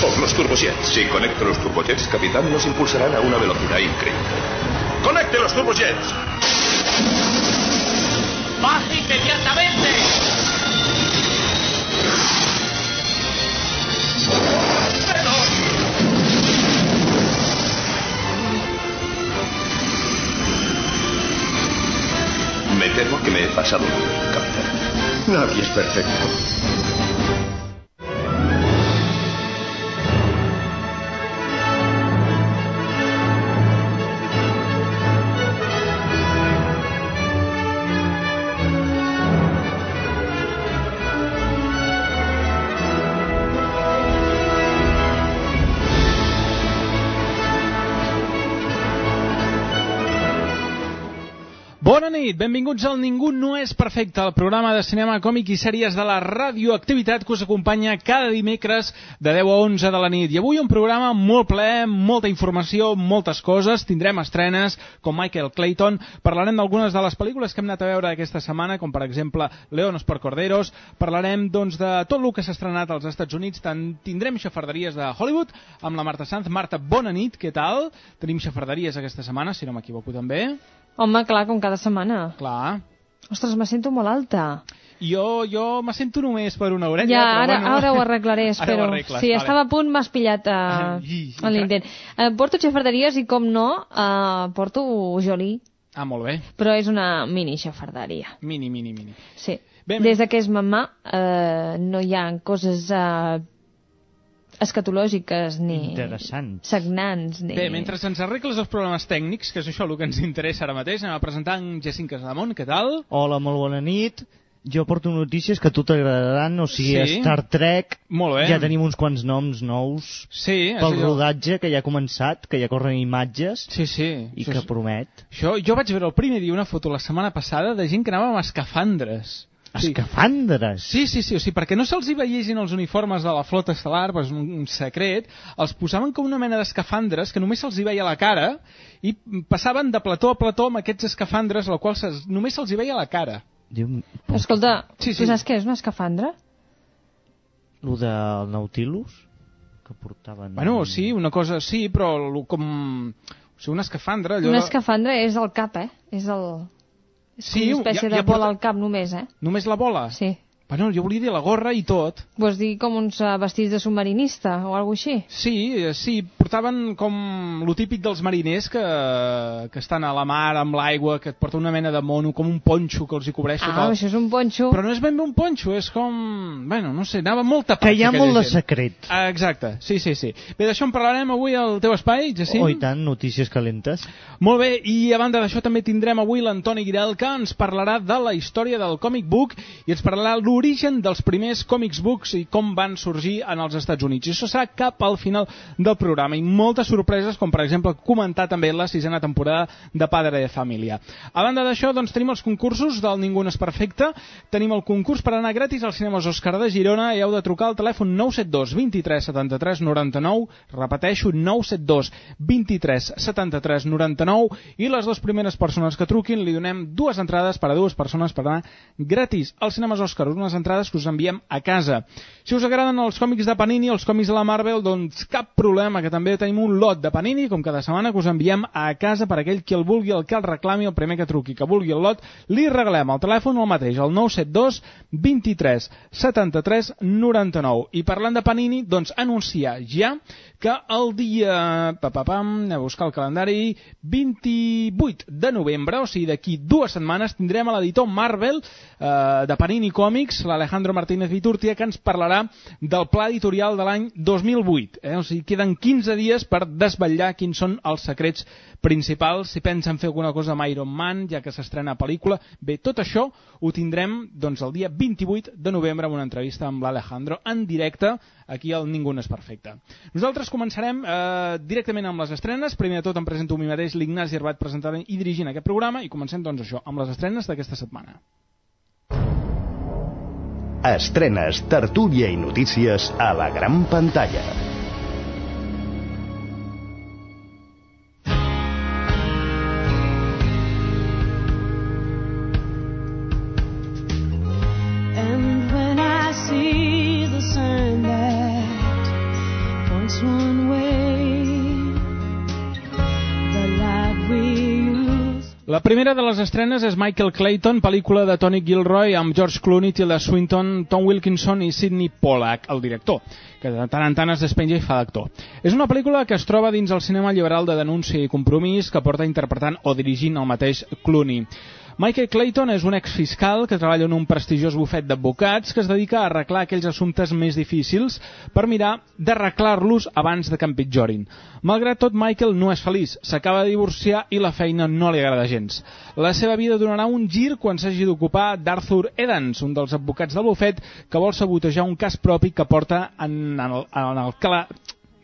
Son los turbojets. Si conecto los turbojets, capitán, nos impulsarán a una velocidad increíble. ¡Conecte los turbojets! ¡Baje inmediatamente! Me temo que me he pasado, capitán. Nadie es perfecto. Nit, benvinguts al Ningú no és perfecte, el programa de cinema, còmic i sèries de la radioactivitat que us acompanya cada dimecres de 10 a 11 de la nit. I avui un programa molt ple, molta informació, moltes coses, tindrem estrenes com Michael Clayton, parlarem d'algunes de les pel·lícules que hem anat a veure aquesta setmana, com per exemple Leonos per Corderos, parlarem doncs de tot el que s'ha estrenat als Estats Units, tant tindrem xafarderies de Hollywood amb la Marta Sanz. Marta, bona nit, què tal? Tenim xafarderies aquesta setmana, si no m'equivoco també. Home, clar, com cada setmana. Clar. Ostres, me sento molt alta. Jo, jo me sento només per una orella, Ja, però ara, bueno... ara ho arreglaré, Ara ho espero. arregles, sí, vale. estava a punt, m'has pillat a, Ai, a l'intent. Eh, porto xafarderies i, com no, eh, porto Jolie, Ah, molt bé. però és una mini xafarderia. Mini, mini, mini. Sí. Bé, Des de que és mamà eh, no hi ha coses eh, escatològiques ni Interessants. sagnants. Ni... Bé, mentre ens arregles els problemes tècnics, que és això el que ens interessa ara mateix, anem a presentar en Jacint Casademont, què tal? Hola, molt bona nit. Jo porto notícies que a tu t'agradaran, o sigui, Sí. Star Trek, Molt bé. ja tenim uns quants noms nous Sí, pel allò- rodatge que ja ha començat, que ja corren imatges Sí, sí. i Això que és- promet. Això, jo vaig veure el primer dia una foto la setmana passada de gent que anava amb escafandres. Sí. Escafandres! Sí, sí, sí, o sigui, perquè no se'ls hi veiessin els uniformes de la flota estel·lar, però és un, un secret, els posaven com una mena d'escafandres que només se'ls hi veia la cara i passaven de plató a plató amb aquests escafandres, la qual se, només se'ls hi veia la cara. Diu, Escolta, Sí, sí. tu saps què és una escafandra? lo del Nautilus, que portaven... Bueno, sí, una cosa, sí, però com... O sigui, una escafandra, allò... Una de- escafandra és el cap, eh? És el... És Sí, una espècie ja- ja de bola porta- al cap només, eh? Només la bola? Sí. Bueno, jo volia dir la gorra i tot. Vols dir com uns uh, vestits de submarinista o alguna així? Sí, eh, sí, portaven com lo típic dels mariners que, que estan a la mar amb l'aigua, que et porta una mena de mono, com un ponxo que els hi cobreix tot Ah, el... això és un ponxo. Però no és ben bé un ponxo, és com... Bueno, no sé, anava molt tapat. Que hi ha molt de gent. secret. Ah, exacte, sí, sí, sí. Bé, d'això en parlarem avui al teu espai, Jacint. Oh, i tant, notícies calentes. Molt bé, i a banda d'això també tindrem avui l'Antoni Guirel que ens parlarà de la història del còmic book i ens parlarà l'origen dels primers còmics books i com van sorgir en els Estats Units. I això serà cap al final del programa i moltes sorpreses com per exemple comentar també la sisena temporada de Padre de Família. A banda d'això doncs tenim els concursos del Ningú no és perfecte, tenim el concurs per anar gratis als cinemes Òscar de Girona i heu de trucar al telèfon 972 23 73 99, repeteixo 972 23 73 99 i les dues primeres persones que truquin li donem dues entrades per a dues persones per anar gratis als cinemes Òscar, unes entrades que us enviem a casa. Si us agraden els còmics de Panini, els còmics de la Marvel, doncs cap problema, que també tenim un lot de Panini, com cada setmana, que us enviem a casa per aquell qui el vulgui, el que el reclami, el primer que truqui, que vulgui el lot, li regalem al telèfon el mateix, el 972 23 73 99. I parlant de Panini, doncs anunciar ja que el dia... Pa, pa, pam, a buscar el calendari, 28 de novembre, o sigui d'aquí dues setmanes, tindrem a l'editor Marvel eh, de Panini Comics, l'Alejandro Martínez Viturtia, que ens parlarà del pla editorial de l'any 2008. Eh? O sigui, queden 15 dies per desvetllar quins són els secrets principals, si pensen fer alguna cosa amb Iron Man, ja que s'estrena pel·lícula. Bé, tot això ho tindrem doncs, el dia 28 de novembre amb una entrevista amb l'Alejandro en directe aquí al Ningú no és perfecte. Nosaltres començarem eh, directament amb les estrenes. Primer de tot em presento a mi mateix, l'Ignasi Herbat, presentant i dirigint aquest programa, i comencem doncs això, amb les estrenes d'aquesta setmana. Estrenes, tertúlia i notícies a la gran pantalla. La primera de les estrenes és Michael Clayton, pel·lícula de Tony Gilroy amb George Clooney, Tilda Swinton, Tom Wilkinson i Sidney Pollack, el director, que de tant en tant es despenja i fa d'actor. És una pel·lícula que es troba dins el cinema liberal de denúncia i compromís que porta interpretant o dirigint el mateix Clooney. Michael Clayton és un exfiscal que treballa en un prestigiós bufet d'advocats que es dedica a arreglar aquells assumptes més difícils per mirar d'arreglar-los abans de que empitjorin. Malgrat tot, Michael no és feliç, s'acaba de divorciar i la feina no li agrada gens. La seva vida donarà un gir quan s'hagi d'ocupar d'Arthur Edens, un dels advocats del bufet que vol sabotejar un cas propi que porta en el, en el cala...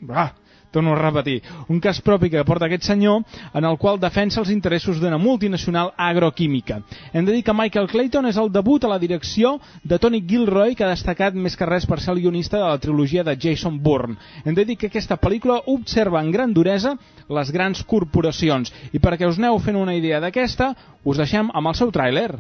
Ah, torno a repetir, un cas propi que porta aquest senyor en el qual defensa els interessos d'una multinacional agroquímica. Hem de dir que Michael Clayton és el debut a la direcció de Tony Gilroy, que ha destacat més que res per ser el guionista de la trilogia de Jason Bourne. Hem de dir que aquesta pel·lícula observa en gran duresa les grans corporacions i perquè us aneu fent una idea d'aquesta, us deixem amb el seu tràiler.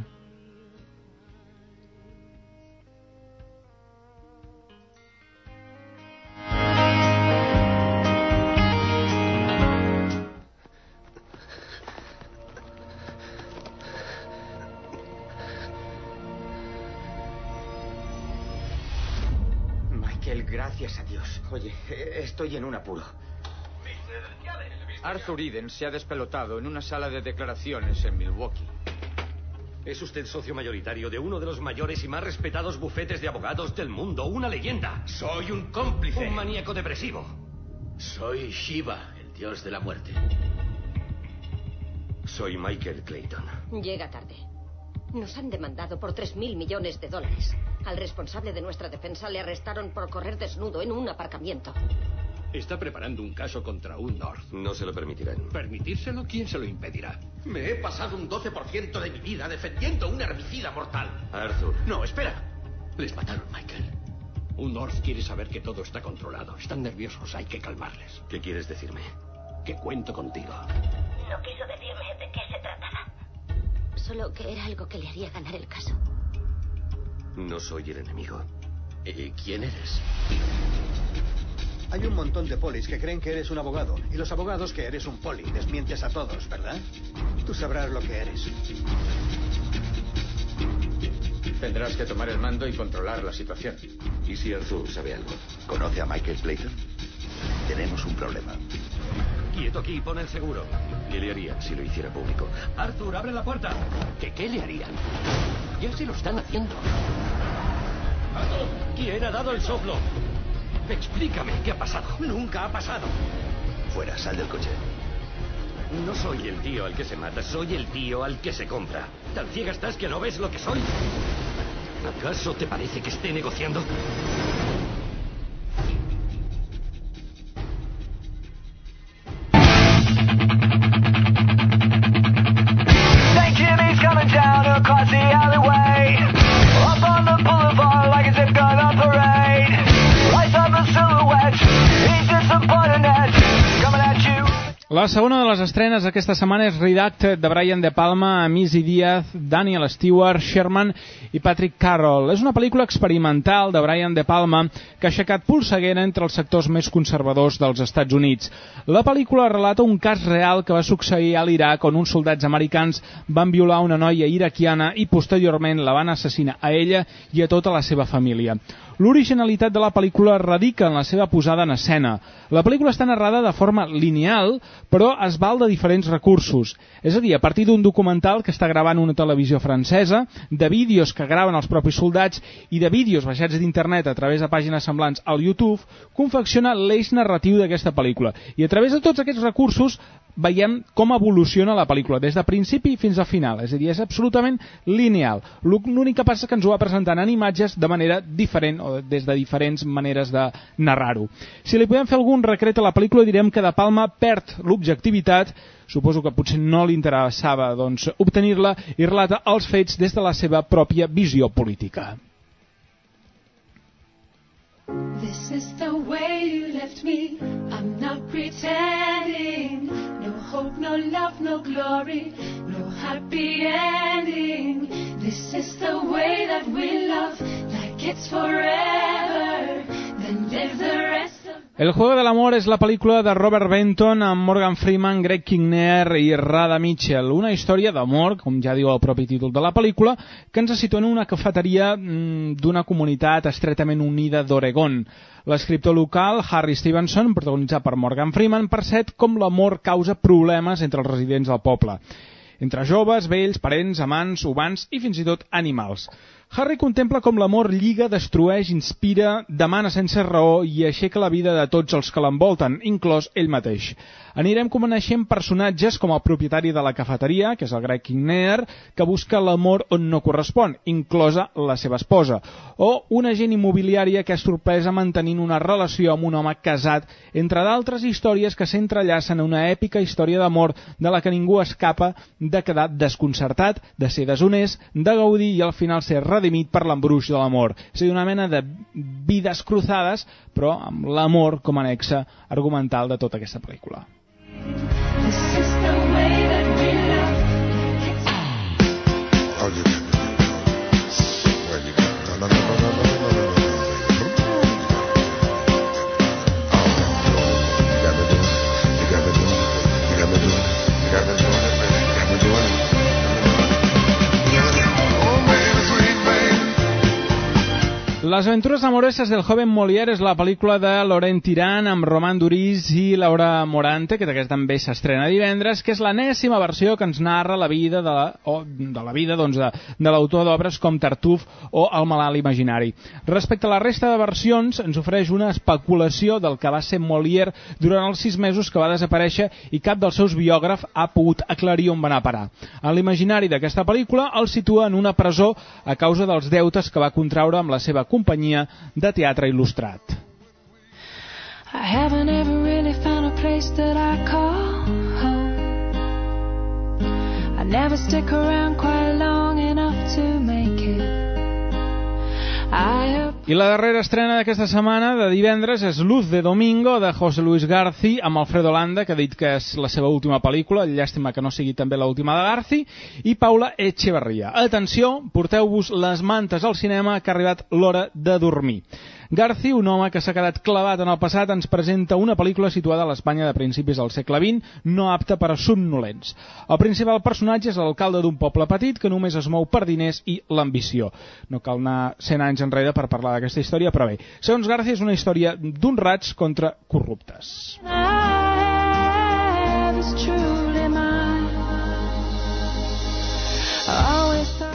Oye, estoy en un apuro. Arthur Eden se ha despelotado en una sala de declaraciones en Milwaukee. Es usted socio mayoritario de uno de los mayores y más respetados bufetes de abogados del mundo, una leyenda. Soy un cómplice. Un maníaco depresivo. Soy Shiva, el dios de la muerte. Soy Michael Clayton. Llega tarde. Nos han demandado por 3.000 millones de dólares. Al responsable de nuestra defensa le arrestaron por correr desnudo en un aparcamiento. Está preparando un caso contra un North. No se lo permitirán. ¿Permitírselo? ¿Quién se lo impedirá? Me he pasado un 12% de mi vida defendiendo un herbicida mortal. Arthur. No, espera. Les mataron, Michael. Un North quiere saber que todo está controlado. Están nerviosos, hay que calmarles. ¿Qué quieres decirme? Que cuento contigo. No quiso decirme de qué se trataba. Solo que era algo que le haría ganar el caso. No soy el enemigo. ¿Y quién eres? Hay un montón de polis que creen que eres un abogado. Y los abogados que eres un poli. Desmientes a todos, ¿verdad? Tú sabrás lo que eres. Tendrás que tomar el mando y controlar la situación. ¿Y si Arthur sabe algo? ¿Conoce a Michael Clayton? Tenemos un problema. Quieto aquí, pon el seguro. ¿Qué le haría si lo hiciera público? Arthur, abre la puerta. ¿Qué, qué le harían? Ya se lo están haciendo. ¿Quién ha dado el soplo? Explícame, ¿qué ha pasado? Nunca ha pasado. Fuera, sal del coche. No soy el tío al que se mata, soy el tío al que se compra. ¿Tan ciega estás que no ves lo que soy? ¿Acaso te parece que esté negociando? La segona de les estrenes aquesta setmana és Redacted, de Brian De Palma, Missy Díaz, Daniel Stewart, Sherman i Patrick Carroll. És una pel·lícula experimental de Brian De Palma que ha aixecat polseguera entre els sectors més conservadors dels Estats Units. La pel·lícula relata un cas real que va succeir a l'Iraq on uns soldats americans van violar una noia iraquiana i posteriorment la van assassinar a ella i a tota la seva família. L'originalitat de la pel·lícula radica en la seva posada en escena. La pel·lícula està narrada de forma lineal, però es val de diferents recursos. És a dir, a partir d'un documental que està gravant una televisió francesa, de vídeos que graven els propis soldats i de vídeos baixats d'internet a través de pàgines semblants al YouTube, confecciona l'eix narratiu d'aquesta pel·lícula. I a través de tots aquests recursos veiem com evoluciona la pel·lícula, des de principi fins al final. És a dir, és absolutament lineal. L'únic que passa que ens ho va presentant en imatges de manera diferent, o des de diferents maneres de narrar-ho. Si li podem fer algun recret a la pel·lícula, direm que De Palma perd l'objectivitat, suposo que potser no li interessava doncs, obtenir-la, i relata els fets des de la seva pròpia visió política. This is the way you left me. I'm not pretending. Hope, no love, no glory, no happy ending. This is the way that we love, like it's forever. Then live the rest El juego del amor és la pel·lícula de Robert Benton amb Morgan Freeman, Greg Kinnear i Rada Mitchell. Una història d'amor, com ja diu el propi títol de la pel·lícula, que ens situa en una cafeteria mm, d'una comunitat estretament unida d'Oregon. L'escriptor local, Harry Stevenson, protagonitzat per Morgan Freeman, percep com l'amor causa problemes entre els residents del poble. Entre joves, vells, parents, amants, humans i fins i tot animals. Harry contempla com l'amor lliga, destrueix, inspira, demana sense raó i aixeca la vida de tots els que l'envolten, inclòs ell mateix. Anirem coneixent personatges com el propietari de la cafeteria, que és el Greg Kinnear, que busca l'amor on no correspon, inclosa la seva esposa, o una agent immobiliària que és sorpresa mantenint una relació amb un home casat, entre d'altres històries que s'entrellacen en una èpica història d'amor de la que ningú escapa de quedar desconcertat, de ser deshonest, de gaudir i al final ser redimit per l'embruix de l'amor. És a dir, una mena de vides cruzades, però amb l'amor com a anexa argumental de tota aquesta pel·lícula. this. Les aventures amoroses del joven Molière és la pel·lícula de Laurent Tirant amb Roman Duris i Laura Morante, que d'aquest també s'estrena divendres, que és l'enèsima versió que ens narra la vida de la, o, de la vida doncs, de, de l'autor d'obres com Tartuf o El malalt imaginari. Respecte a la resta de versions, ens ofereix una especulació del que va ser Molière durant els sis mesos que va desaparèixer i cap dels seus biògrafs ha pogut aclarir on va anar a parar. En l'imaginari d'aquesta pel·lícula el situa en una presó a causa dels deutes que va contraure amb la seva companyia de teatre il·lustrat. I haven't ever really found a place that I call home. I never stick around quite long enough to make it. I la darrera estrena d'aquesta setmana, de divendres, és Luz de Domingo, de José Luis Garci, amb Alfredo Landa, que ha dit que és la seva última pel·lícula, llàstima que no sigui també l'última de Garci, i Paula Echeverría. Atenció, porteu-vos les mantes al cinema, que ha arribat l'hora de dormir. Garci, un home que s'ha quedat clavat en el passat, ens presenta una pel·lícula situada a l'Espanya de principis del segle XX, no apta per a somnolents. El principal personatge és l'alcalde d'un poble petit que només es mou per diners i l'ambició. No cal anar 100 anys enrere per parlar d'aquesta història, però bé, segons Garci és una història d'un rats contra corruptes. have is truly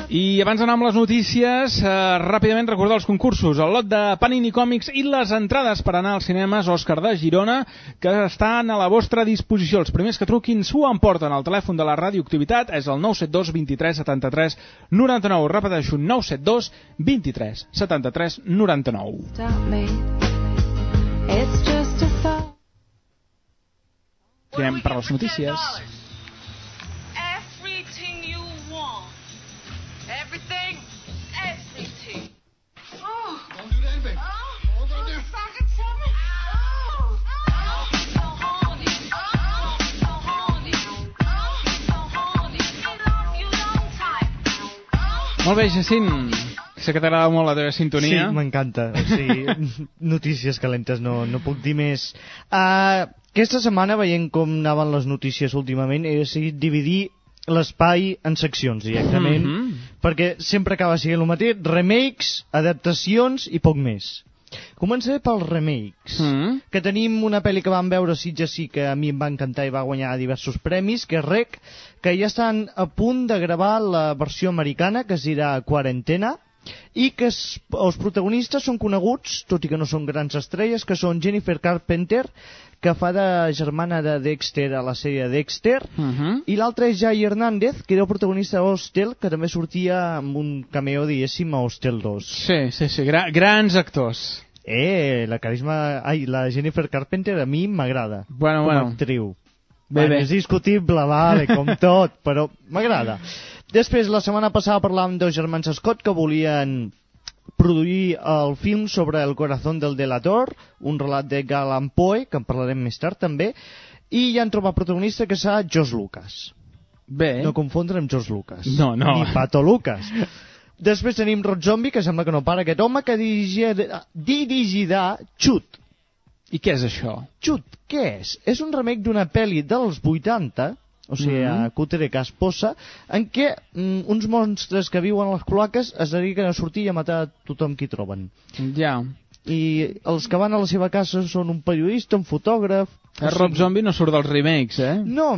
I abans d'anar amb les notícies, eh, ràpidament recordar els concursos. El lot de Panini Còmics i les entrades per anar als cinemes Òscar de Girona, que estan a la vostra disposició. Els primers que truquin s'ho emporten. El telèfon de la radioactivitat és el 972 23 73 99. Repeteixo, 972 23 73 99. stop me. It's just a thought. Anem per les notícies. Molt bé, Jacint. Sé que t'agrada molt la teva sintonia. Sí, m'encanta. O sigui, notícies calentes, no, no puc dir més. Uh, aquesta setmana, veient com anaven les notícies últimament, he decidit dividir l'espai en seccions directament, Mhm. perquè sempre acaba sent el mateix, remakes, adaptacions i poc més. Començaré pels remakes, Mm. que tenim una pel·li que vam veure Sitges sí que a mi em va encantar i va guanyar diversos premis, que és Rec, que ja estan a punt de gravar la versió americana, que es dirà Quarantena, i que es, els protagonistes són coneguts, tot i que no són grans estrelles, que són Jennifer Carpenter, que fa de germana de Dexter a la sèrie Dexter, Mhm. i l'altre és Jai Hernández, que era el protagonista d'Hostel, que també sortia amb un cameo, diguéssim, a Hostel 2. Sí, sí, sí, gra grans actors. Eh, la carisma... Ai, la Jennifer Carpenter a mi m'agrada. Bueno, com bueno. a actriu. Bé, bueno, bé. És discutible, vale, com tot, però m'agrada. Després, la setmana passada parlàvem dels germans Scott que volien produir el film sobre el corazón del delator, un relat de Gallan Poe, que en parlarem més tard també, i ja han trobat protagonista que serà George Lucas. Bé. No confondre amb George Lucas. No, no. Ni Pato Lucas. Després tenim Rod Zombie, que sembla que no para aquest home, que dirigirà, dirigirà Xut. I què és això? Xut, què és? És un remake d'una pel·li dels 80, o sigui, Mhm. a Cutere Casposa, en què mm, uns monstres que viuen a les cloaques es dediquen a sortir i a matar tothom qui troben. Ja. I els que van a la seva casa són un periodista, un fotògraf... El Rob Zombie no surt dels remakes, eh? No,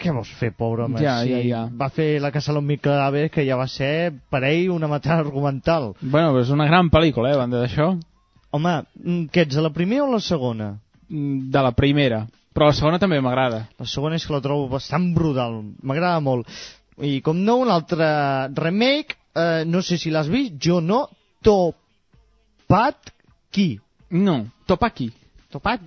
què vols fer, pobre home? Ja, si ja, ja. Va fer La casa de l'Hombre Cadáver, que ja va ser, per ell, una matada argumental. Bueno, però és una gran pel·lícula, eh, a banda d'això. Home, mm, què ets, a la primera o la segona? Mm, De la primera. Però la segona també m'agrada. La segona és que la trobo bastant brutal, m'agrada molt. I com no, un altre remake, eh, no sé si l'has vist, jo no, Topat qui? No, Topaki. Topat,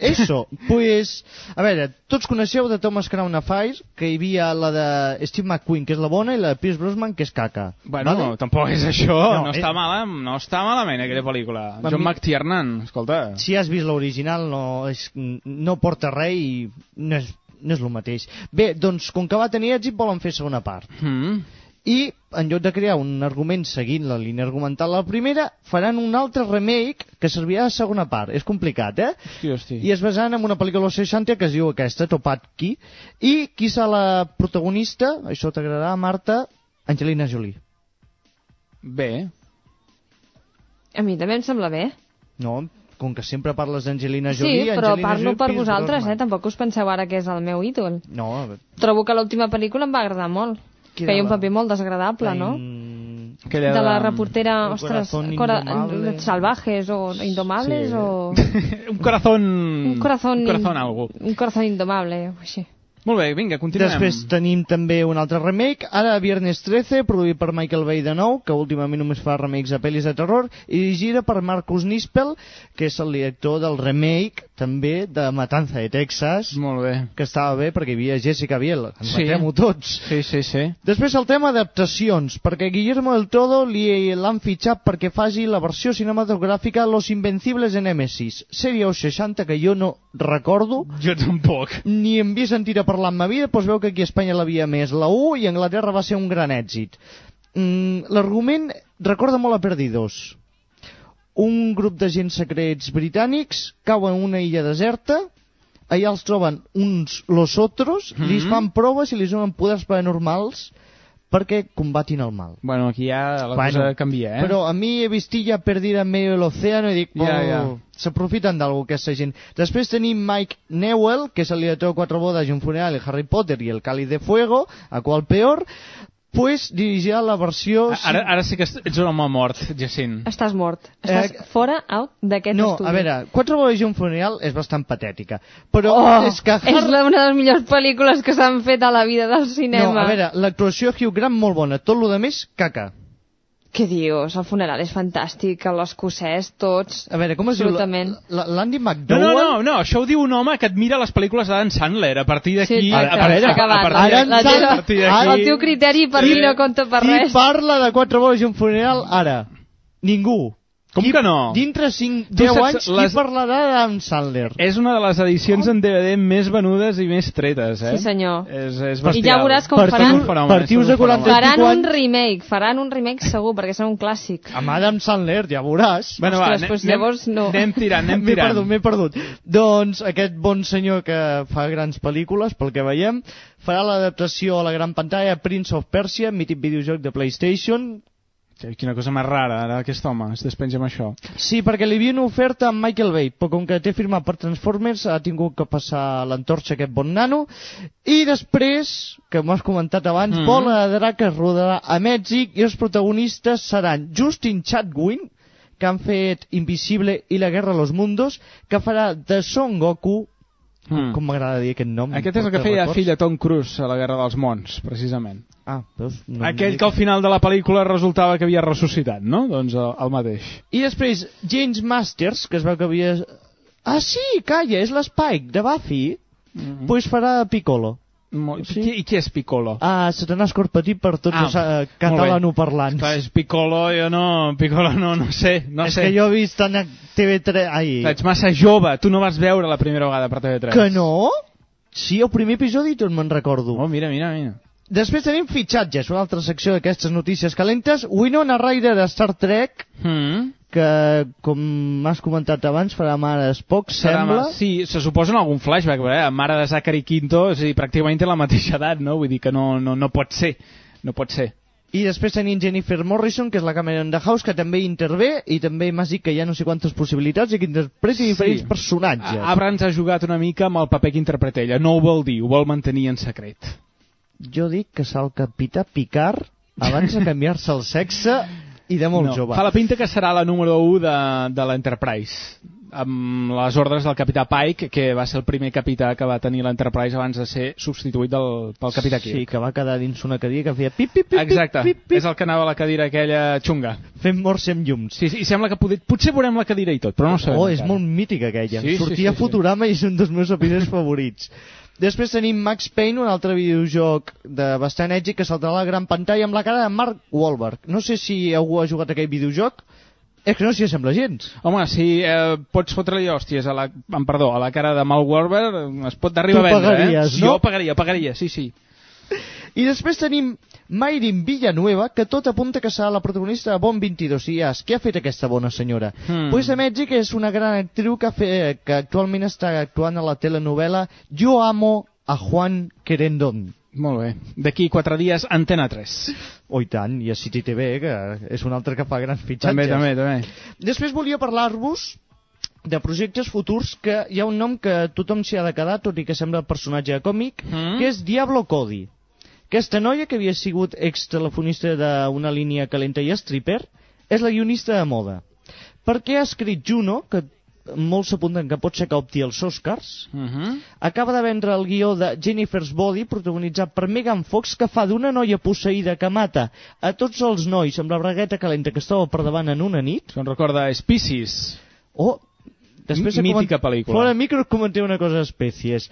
eso, pues, a veure, tots coneixeu de Thomas Crown Affair, que hi havia la de Steve McQueen, que és la bona, i la de Pierce Brosnan, que és caca. Bueno, vale? tampoc és això, No, no, eh. està mala, no està malament aquella pel·lícula. A John mi- McTiernan, escolta. Si has vist l'original no, és, no porta res i no és, no és el mateix. Bé, doncs, com que va tenir èxit, volen fer segona part. Mm. I, en lloc de crear un argument seguint la línia argumental de la primera, faran un altre remake que servirà de segona part. És complicat, eh? Hosti, hosti. I es basaran en una pel·lícula dels 60 que es diu aquesta, Topat Qui, i qui serà la protagonista, això t'agradarà, Marta, Angelina Jolie. Bé. A mi també em sembla bé. No, com que sempre parles d'Angelina Sí, Jolie... però Angelina parlo Jolie, per vosaltres, eh? Tampoc us penseu ara que és el meu ídol. No, a veure, Trobo que l'última pel·lícula em va agradar molt. Feia un paper molt desagradable, no? Aquella De la reportera, ostres, cora- indomable. salvajes o indomables Sí. o... un corazón... Un corazón, Un corazón algo. Un corazón indomable, o així. Molt bé, vinga, continuem. Després tenim també un altre remake, ara Viernes 13, produït per Michael Bay de nou, que últimament només fa remakes de pel·lis de terror, i dirigida per Marcus Nispel, que és el director del remake, també, de Matanza de Texas. Molt bé. Que estava bé perquè hi havia Jessica Biel, Sí. admetem-ho tots. Sí, sí, sí. Després el tema adaptacions, perquè Guillermo del Toro li l'han fitxat perquè faci la versió cinematogràfica Los Invencibles de Nemesis, sèrie als 60 que jo no recordo, Jo tampoc. ni em havia sentit a parlar en ma vida, doncs veu que aquí a Espanya l'havia més la 1 i a Anglaterra va ser un gran èxit. Mm, L'argument recorda molt a Perdidos. Un grup d'agents secrets britànics cauen en una illa deserta, allà els troben uns los otros, Mhm. li fan proves i li donen poders paranormals perquè combatin el mal. Bueno, aquí ja la Bueno, cosa canvia, eh? Però a mi he vist ja perdida en medio del océano i dic, oh, Ja, ja. s'aprofiten d'algú aquesta gent. Després tenim Mike Newell, que és el director de Quatre bodes i un funeral, el Harry Potter i el Cáliz de Fuego, a qual peor, pues dirigirà la versió... Ara, ara sí que ets un home mort, Jacint. Estàs mort. Estàs Eh, fora, out, d'aquest No, estudi. a veure, Quatre bodes i un funeral és bastant patètica, però Oh, és que... és la, una de les millors pel·lícules que s'han fet a la vida del cinema. No, a veure, l'actuació de Hugh Grant molt bona, tot lo de més, caca. Què dius? El funeral és fantàstic, l'escocès, tots... A veure, com es diu? Absolutament. L'Andy No, McDowell... no, no, no, això ho diu un home que admira les pel·lícules d'Adam Sandler. A partir d'aquí... Sí, a, a a, a, partir d'aquí... Sandler- a partir Ara d'aquí... El teu criteri per mi no compta per Qui res. parla de Quatre bodes i un funeral ara? Ningú. Com Qui- que no? Dintre 5, Tu 10 saps anys, les- qui parlarà d'Adam Sandler? És una de les edicions en DVD més venudes i més tretes, eh? Sí, senyor. És, és I bestial. ja veuràs com Per faran... per tios de 40 Faran un remake, faran un remake segur, perquè serà un clàssic. Amb Adam Sandler, ja veuràs. Bueno, va, Ostres, doncs anem, llavors no. anem tirant, anem M'he tirant. perdut, m'he perdut. Doncs aquest bon senyor que fa grans pel·lícules, pel que veiem, farà l'adaptació a la gran pantalla Prince of Persia, mític videojoc de PlayStation. Quina cosa més rara, ara, aquest home, es despenja amb això. Sí, perquè li havia una oferta amb Michael Bay, però com que té firmat per Transformers ha tingut que passar l'entorxa a aquest bon nano. I després, que m'ho has comentat abans, mm -hmm. Bola de Drac es rodarà a Mèxic i els protagonistes seran Justin Chatwin, que han fet Invisible i la Guerra de los Mundos, que farà de Son Goku, Mm. com m'agrada dir aquest nom. Aquest és el que feia records. fill de Tom Cruise a la Guerra dels Mons, precisament. Ah, veus? No Aquell que al final de la pel·lícula resultava que havia ressuscitat, no? Doncs el, el mateix. I després, James Masters, que es veu que havia... Ah, sí, calla, és l'Spike, de Buffy. Mm. -hmm. Pues farà Piccolo. Mo- Qui, I qui és Piccolo? Ah, Satanàs Corpetí per tots Ah, els uh, molt catalanoparlants. Clar, és Piccolo, jo no... Piccolo no, no sé, no és sé. que jo he vist en TV3... Ai, Ets massa jove, tu no vas veure la primera vegada per TV3. que no? Sí, el primer episodi tot me'n recordo. Oh, mira, mira, mira. Després tenim fitxatges, una altra secció d'aquestes notícies calentes. Winona Ryder de Star Trek, Mm. que, com m'has comentat abans, farà Mare Spock, Serà sembla. Sí, se suposa en algun flashback, eh? Mare de Zachary Quinto, és a dir, pràcticament té la mateixa edat, no? Vull dir que no, no, no pot ser. No pot ser. I després tenim Jennifer Morrison, que és la Cameron de House, que també intervé, i també m'has dit que hi ha no sé quantes possibilitats i que interpreti diferents personatges. Abrams ha jugat una mica amb el paper que interpreta ella. No ho vol dir, ho vol mantenir en secret. Jo dic que serà el capità Picard abans de canviar-se el sexe i de molt no, jove. Fa la pinta que serà la número 1 de, de l'Enterprise amb les ordres del capità Pike, que va ser el primer capità que va tenir l'Enterprise abans de ser substituït del, pel capità Kirk. Sí, que va quedar dins una cadira que feia pip, pip, pip, Exacte, pip, pip, és el que anava a la cadira aquella xunga. fent morse amb llums. Sí, sí, i sembla que poder, potser veurem la cadira i tot, però no ho sabem Oh, és encara. molt mítica aquella. Sí, sí, Sortia sí, sí. a Futurama i és un dels meus episodis favorits. Després tenim Max Payne, un altre videojoc de bastant èxit que saltarà a la gran pantalla amb la cara de Mark Wahlberg. No sé si algú ha jugat aquell videojoc. És que no s'hi assembla gens. Home, si eh, pots fotre-li hòsties a la, amb perdó, a la cara de Mal Warber, es pot d'arribar a Tu vendre, pagaries, eh? No? Jo pagaria, pagaria, sí, sí. I després tenim Mayrin Villanueva, que tot apunta que serà la protagonista de Bon 22 dies. Què ha fet aquesta bona senyora? Hmm. Pues de Mèxic és una gran actriu que, fe, que actualment està actuant a la telenovela Jo amo a Juan Querendón. Molt bé. D'aquí quatre dies, Antena 3. Oh, i tant, i a City TV, que és un altre que fa grans fitxatges. També, també, també. Després volia parlar-vos de projectes futurs que hi ha un nom que tothom s'hi ha de quedar, tot i que sembla el personatge de còmic, Mm. que és Diablo Cody. Aquesta noia, que havia sigut ex-telefonista d'una línia calenta i stripper, és la guionista de moda. Perquè ha escrit Juno, que molts s'apunten que pot ser que opti els Oscars, Uh -huh. acaba de vendre el guió de Jennifer's Body, protagonitzat per Megan Fox, que fa d'una noia posseïda que mata a tots els nois amb la bragueta calenta que estava per davant en una nit. Se'n recorda Species. Oh, després de Mítica coment- pel·lícula. Fora micro comenté una cosa d'espècies.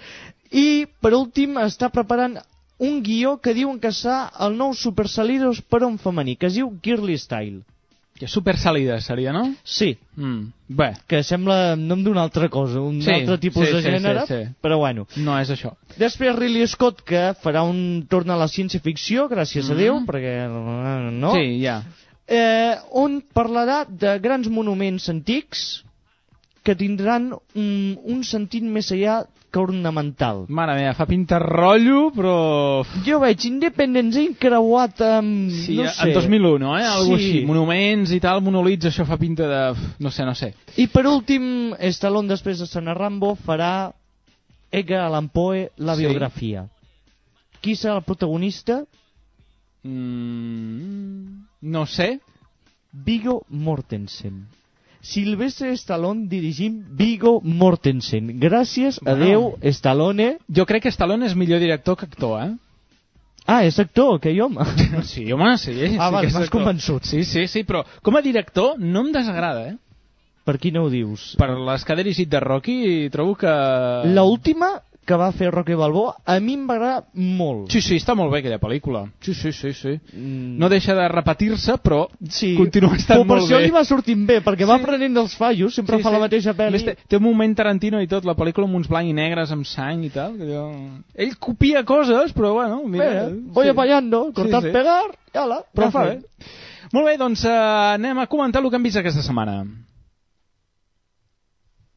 I, per últim, està preparant un guió que diuen que serà el nou Super Salidos per a un femení, que es diu Girly Style. Que super sàlida seria, no? Sí. Mm. Bé. Que sembla nom d'una altra cosa, un Sí, altre tipus sí, de sí, gènere, sí, sí. però bueno. No és això. Després Ridley Scott, que farà un torn a la ciència-ficció, gràcies a Mhm. Déu, perquè eh, no... Sí, ja. eh, on parlarà de grans monuments antics que tindran un, un sentit més allà que ornamental. Mare meva, fa pinta rotllo, però... Jo veig Independence Day creuat amb... Sí, no en sé. 2001, eh? Algo Sí. així. Monuments i tal, monolits, això fa pinta de... No sé, no sé. I per últim, Stallone, després de Sana Rambo, farà Edgar Allan Poe, la Sí. biografia. Qui serà el protagonista? Mm, no sé. Viggo Mortensen. Silvestre Stallone dirigint Viggo Mortensen. Gràcies a Bueno. Déu, Stallone. Jo crec que Stallone és millor director que actor, eh? Ah, és actor, aquell home. Sí, home, sí. Ah, sí vale, m'has convençut. Sí, sí, sí, però com a director no em desagrada, eh? Per qui no ho dius? Per les que ha dirigit de Rocky trobo que... La última que va fer Rocky Balboa, a mi em va agradar molt. Sí, sí, està molt bé aquella pel·lícula. Sí, sí, sí, sí. Mm. No deixa de repetir-se, però Sí, continua estant però per molt això bé. li va sortint bé, perquè sí. va aprenent dels fallos, sempre Sí, fa sí. la mateixa pel·li. té, té un moment Tarantino i tot, la pel·lícula amb uns blancs i negres amb sang i tal. Que jo... Ell copia coses, però bueno, mira... Mira, voy apallando, cortar, sí. pegar, i ala, Però prou fa fet. bé. Molt bé, doncs eh, anem a comentar el que hem vist aquesta setmana.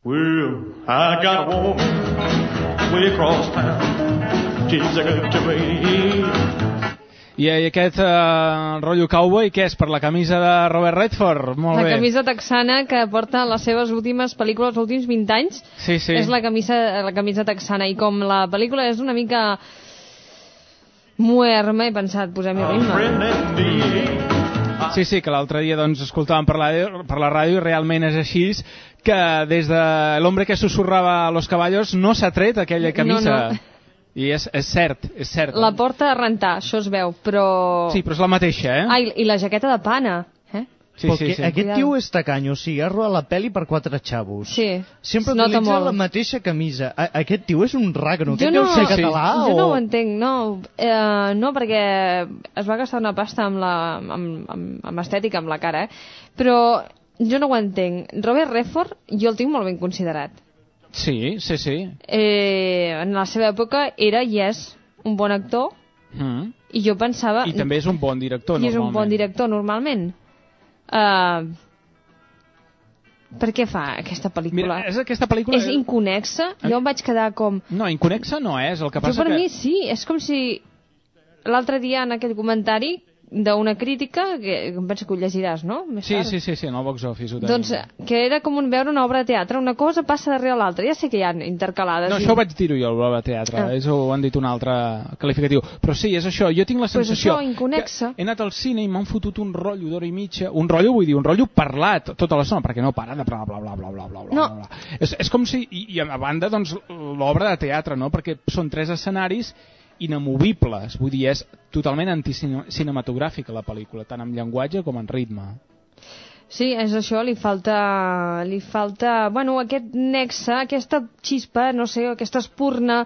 Well, I got a woman way across town. She's a good to me. I, i aquest eh, rotllo cowboy, què és? Per la camisa de Robert Redford? Molt La bé. camisa texana que porta les seves últimes pel·lícules, els últims 20 anys, Sí, sí. és la camisa, la camisa texana. I com la pel·lícula és una mica muerma, he pensat, posem-hi ritme. Sí, sí, que l'altre dia doncs, escoltàvem per la, per la ràdio i realment és així que des de l'hombre que susurrava a los caballos no s'ha tret aquella camisa. No, no. I és, és cert, és cert. La porta a rentar, això es veu, però... Sí, però és la mateixa, eh? Ah, i, i la jaqueta de pana? Sí, Perquè sí, sí. aquest Cuidado. tio és tacanyo, o sigui, ha rodat la pel·li per quatre xavos. Sí, Sempre utilitza molt. la mateixa camisa. A aquest tio és un ragno. Jo Aquest no, deu ser català jo o... no ho entenc, no. Eh, no, perquè es va gastar una pasta amb, la, amb, amb, amb estètica, amb la cara, eh? Però jo no ho entenc. Robert Redford jo el tinc molt ben considerat. Sí, sí, sí. Eh, en la seva època era i és un bon actor Mm. i jo pensava... I també és un bon director, I és un normalment. bon director, normalment. Uh, Per què fa aquesta pel·lícula? Mira, és aquesta pel·lícula... És inconexa? Jo em vaig quedar com... No, inconexa no és, el que Jo passa per que... mi sí, és com si l'altre dia en aquell comentari d'una crítica, que em penso que ho llegiràs, no? Més Sí, tard. sí, sí, sí, en el box office ho tenim. Doncs que era com un veure una obra de teatre, una cosa passa darrere l'altra, ja sé que hi ha intercalades. No, i- això ho vaig dir-ho jo, el Blava Teatre, Ah. és, ho han dit un altre qualificatiu. Però sí, és això, jo tinc la sensació... això, inconexa. que he anat al cine i m'han fotut un rotllo d'hora i mitja, un rotllo, vull dir, un rotllo parlat tota l'estona, perquè no para de bla, bla, bla, bla, bla, bla, bla, No. bla. És, és com si, i, i a banda, doncs, l'obra de teatre, no?, perquè són tres escenaris inamovibles, vull dir, és totalment anticinematogràfica la pel·lícula, tant en llenguatge com en ritme. Sí, és això, li falta, li falta, bueno, aquest nexe, aquesta xispa, no sé, aquesta espurna,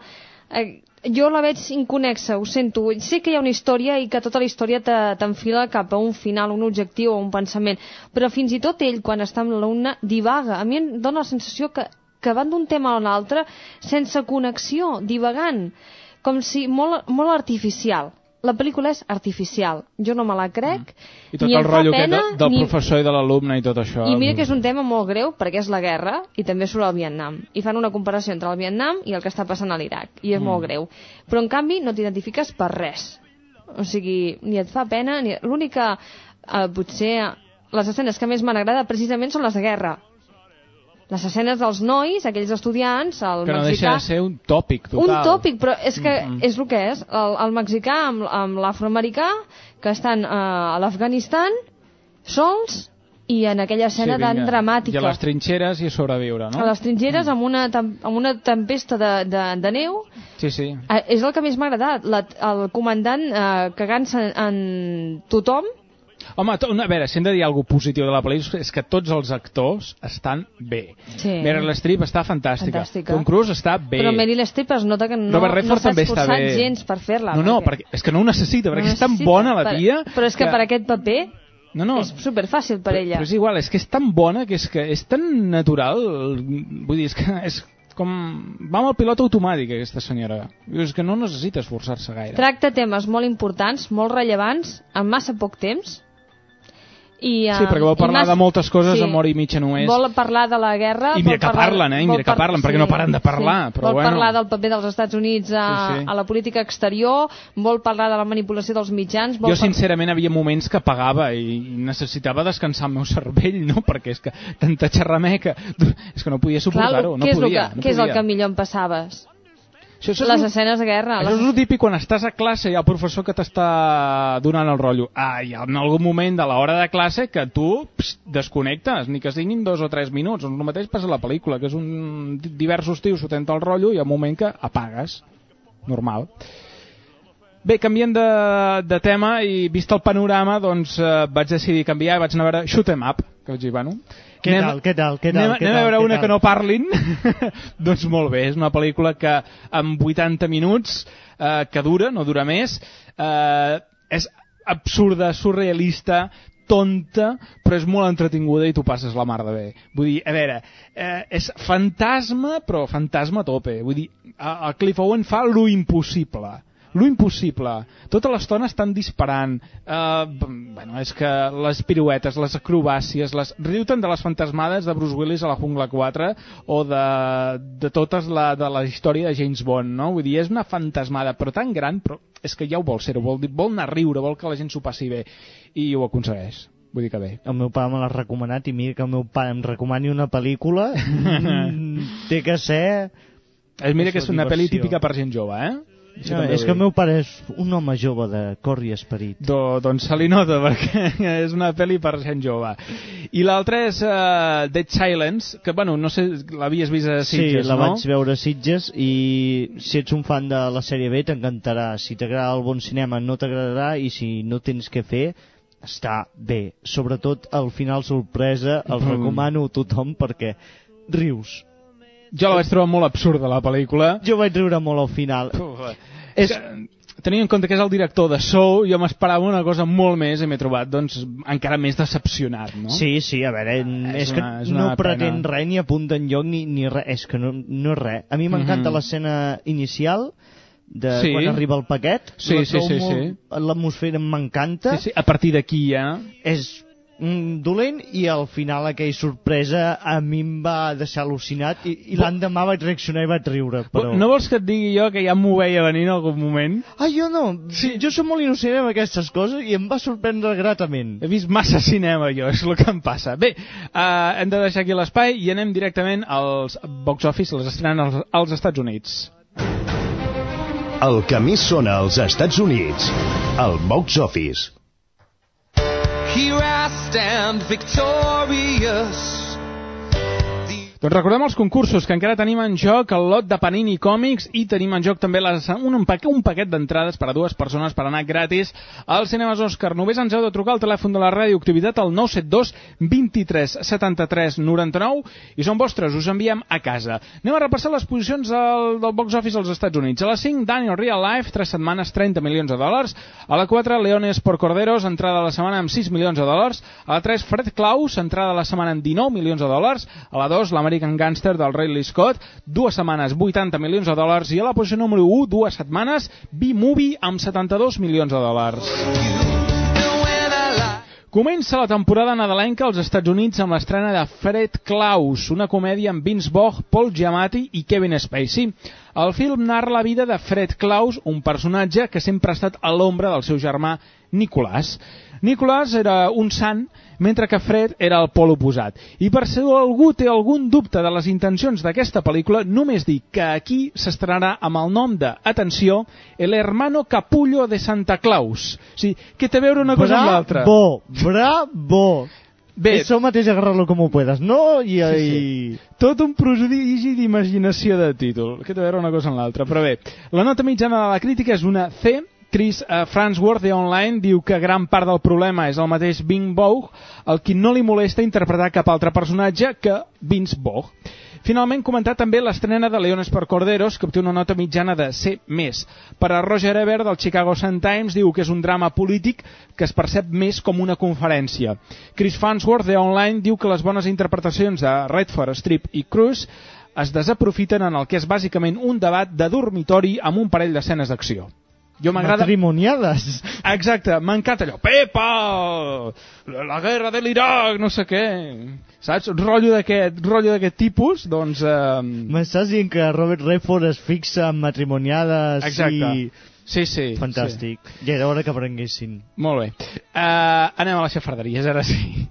eh, jo la veig inconexa, ho sento. Sé que hi ha una història i que tota la història te- t'enfila cap a un final, un objectiu o un pensament, però fins i tot ell, quan està amb l'alumne, divaga. A mi em dóna la sensació que, que van d'un tema a l'altre sense connexió, divagant, com si molt, molt artificial. La pel·lícula és artificial. Jo no me la crec, I tot ni el rotllo pena, de, del ni... professor i de l'alumne i tot això. I mira que és un tema molt greu perquè és la guerra i també surt el Vietnam. I fan una comparació entre el Vietnam i el que està passant a l'Iraq. I és Mm. molt greu. Però en canvi no t'identifiques per res. O sigui, ni et fa pena, ni... l'única, eh, potser, les escenes que més m'han agradat precisament són les de guerra. Les escenes dels nois, aquells estudiants, el que no mexicà... deixa de ser un tòpic total. Un tòpic, però és que Mhm. és el que és. El, el mexicà amb, amb l'afroamericà, que estan eh, a l'Afganistan, sols, i en aquella escena vinga. tan dramàtica. I a les trinxeres i sobreviure, no? A les trinxeres, amb, una, amb una tempesta de, de, de neu, Sí, sí. eh, és el que més m'ha agradat. La, el comandant eh, cagant-se en, en tothom, Home, to- a veure, si hem de dir alguna positiu de la pel·lícula és que tots els actors estan bé. Sí. Meryl Streep està fantàstica. Fantàstica. Tom Cruise està bé. però Meryl Streep es nota que no, no s'ha esforçat bé. gens per fer-la. No, no, perquè és que no ho necessita, perquè és tan bona la per- tia... Però és que, per aquest paper No, no, és superfàcil per ella. Però és igual, és que és tan bona que és que és tan natural, vull dir, és que és com... Va amb el pilot automàtic, aquesta senyora. És que no necessita esforçar-se gaire. Tracta temes molt importants, molt rellevants, en massa poc temps. I, Sí, eh, perquè vol i parlar de moltes coses en hora i mitja només. Vol parlar de la guerra... I mira que parlar- parlen, eh? I mira que parlen, perquè no paren de parlar, però vol bueno. parlar del paper dels Estats Units a, Sí, sí. a la política exterior, vol parlar de la manipulació dels mitjans... Vol Jo, sincerament, havia moments que pagava i necessitava descansar el meu cervell, no? Perquè és que tanta xerrameca... És que no podia suportar-ho, no què és, podia. que, no què és el podia. que millor em passaves? Això, això les el- escenes de guerra. Això les... és el típic quan estàs a classe i hi ha el professor que t'està donant el rotllo. Ah, i en algun moment de l'hora de classe que tu pst, desconnectes, ni que siguin dos o tres minuts. El mateix passa a la pel·lícula, que és un diversos tios fotent el rotllo i hi ha un moment que apagues. Normal. Bé, canviant de, de tema i vist el panorama, doncs eh, vaig decidir canviar i vaig anar a veure Shoot 'em Up, que vaig dir, bueno... Què tal, què tal, què tal, Anem, què anem a veure una que no parlin. doncs molt bé, és una pel·lícula que amb 80 minuts, eh, que dura, no dura més, eh, és absurda, surrealista, tonta, però és molt entretinguda i tu passes la mar de bé. Vull dir, a veure, eh, és fantasma, però fantasma a tope. Vull dir, el Cliff Owen fa lo impossible lo impossible. Tota l'estona estan disparant. Uh, bueno, és que les piruetes, les acrobàcies, les... riu-te'n de les fantasmades de Bruce Willis a la Jungla 4 o de, de totes la, de la història de James Bond, no? Vull dir, és una fantasmada, però tan gran, però és que ja ho vol ser, vol, vol anar a riure, vol que la gent s'ho passi bé, i ho aconsegueix. Vull dir que bé. El meu pare me l'ha recomanat i mira que el meu pare em recomani una pel·lícula mm, té que ser... Es mira que és una pel·li típica per gent jove, eh? Això No, és que el meu pare és un home jove de cor i esperit. Do, doncs se li nota perquè és una pel·li per gent jove i l'altra és uh, Dead Silence que bueno, no sé, l'havies vist a Sitges sí, la no? vaig veure a Sitges i si ets un fan de la sèrie B t'encantarà. Si t'agrada el bon cinema no t'agradarà i si no tens què fer està bé. Sobretot al final sorpresa el Mm. recomano a tothom perquè rius. Jo la vaig trobar molt absurda la pel·lícula Jo vaig riure molt al final. és... que, tenint en compte que és el director de Soul jo m'esperava una cosa molt més i m'he trobat doncs encara més decepcionat no? Sí, sí, a veure, és, És que una- és no una pretén pena. res ni apunta enlloc ni, ni res, és que no, no és res. A mi m'encanta Mhm. l'escena inicial de Sí. quan arriba el paquet. Sí, sí, sí, molt- sí. L'atmosfera m'encanta. sí, sí, a partir d'aquí ja És mm, dolent i al final aquella sorpresa a mi em va deixar al·lucinat i, i l'endemà vaig reaccionar i vaig riure. Però... No vols que et digui jo que ja m'ho veia venir en algun moment? Ah, jo no. Sí. Jo soc molt innocent amb aquestes coses i em va sorprendre gratament. He vist massa cinema jo, és el que em passa. Bé, uh, hem de deixar aquí l'espai i anem directament als box office, les estrenen als, als Estats Units. El que més sona als Estats Units, el box office. Here I stand victorious. Doncs recordem els concursos que encara tenim en joc el lot de Panini Còmics i tenim en joc també les, un, un, paquet, un paquet d'entrades per a dues persones per anar gratis als cinemes Òscar. Només ens heu de trucar al telèfon de la radioactivitat al 972 23 73 99 i són vostres, us enviem a casa. Anem a repassar les posicions del, del box office als Estats Units. A la 5, Daniel Real Life, 3 setmanes, 30 milions de dòlars. A la 4, Leones por Corderos, entrada de la setmana amb 6 milions de dòlars. A la 3, Fred Claus, entrada de la setmana amb 19 milions de dòlars. A la 2, l'American Gangster del Ridley Scott, dues setmanes, 80 milions de dòlars. I a la posició número 1, dues setmanes, B-Movie amb 72 milions de dòlars. Comença la temporada nadalenca als Estats Units amb l'estrena de Fred Claus, una comèdia amb Vince Vaughn, Paul Giamatti i Kevin Spacey. El film narra la vida de Fred Claus, un personatge que sempre ha estat a l'ombra del seu germà Nicolás. Nicolás era un sant, mentre que Fred era el pol oposat. I per si algú té algun dubte de les intencions d'aquesta pel·lícula, només dic que aquí s'estrenarà amb el nom de, atenció, El hermano capullo de Santa Claus. O sigui, que té a veure una cosa amb l'altra. Bravo, bravo. Bé. Eso mateix agarrar-lo com ho puedas, no? I, Sí, i... sí. Tot un prodigi d'imaginació de títol, que té a veure una cosa amb l'altra. Però bé, la nota mitjana de la crítica és una C. Chris uh, Fransworth de Online diu que gran part del problema és el mateix Bing Vaughn, el qui no li molesta interpretar cap altre personatge que Vince Vaughn. Finalment, comentar també l'estrena de Leones per Corderos, que obté una nota mitjana de C+. Per a Roger Ebert, del Chicago Sun-Times, diu que és un drama polític que es percep més com una conferència. Chris Farnsworth, de Online, diu que les bones interpretacions de Redford, Strip i Cruz es desaprofiten en el que és bàsicament un debat de dormitori amb un parell d'escenes d'acció. Jo m'agrada... Matrimoniades. Exacte, m'encanta allò. Pepa! La guerra de l'Iraq, no sé què. Saps? Rotllo d'aquest rotllo d'aquest tipus, doncs... Eh... M'estàs dient que Robert Redford es fixa en matrimoniades Exacte. i... Sí, sí. Fantàstic. Sí. Ja era hora que aprenguessin. Molt bé. Uh, anem a les xafarderies, ara sí.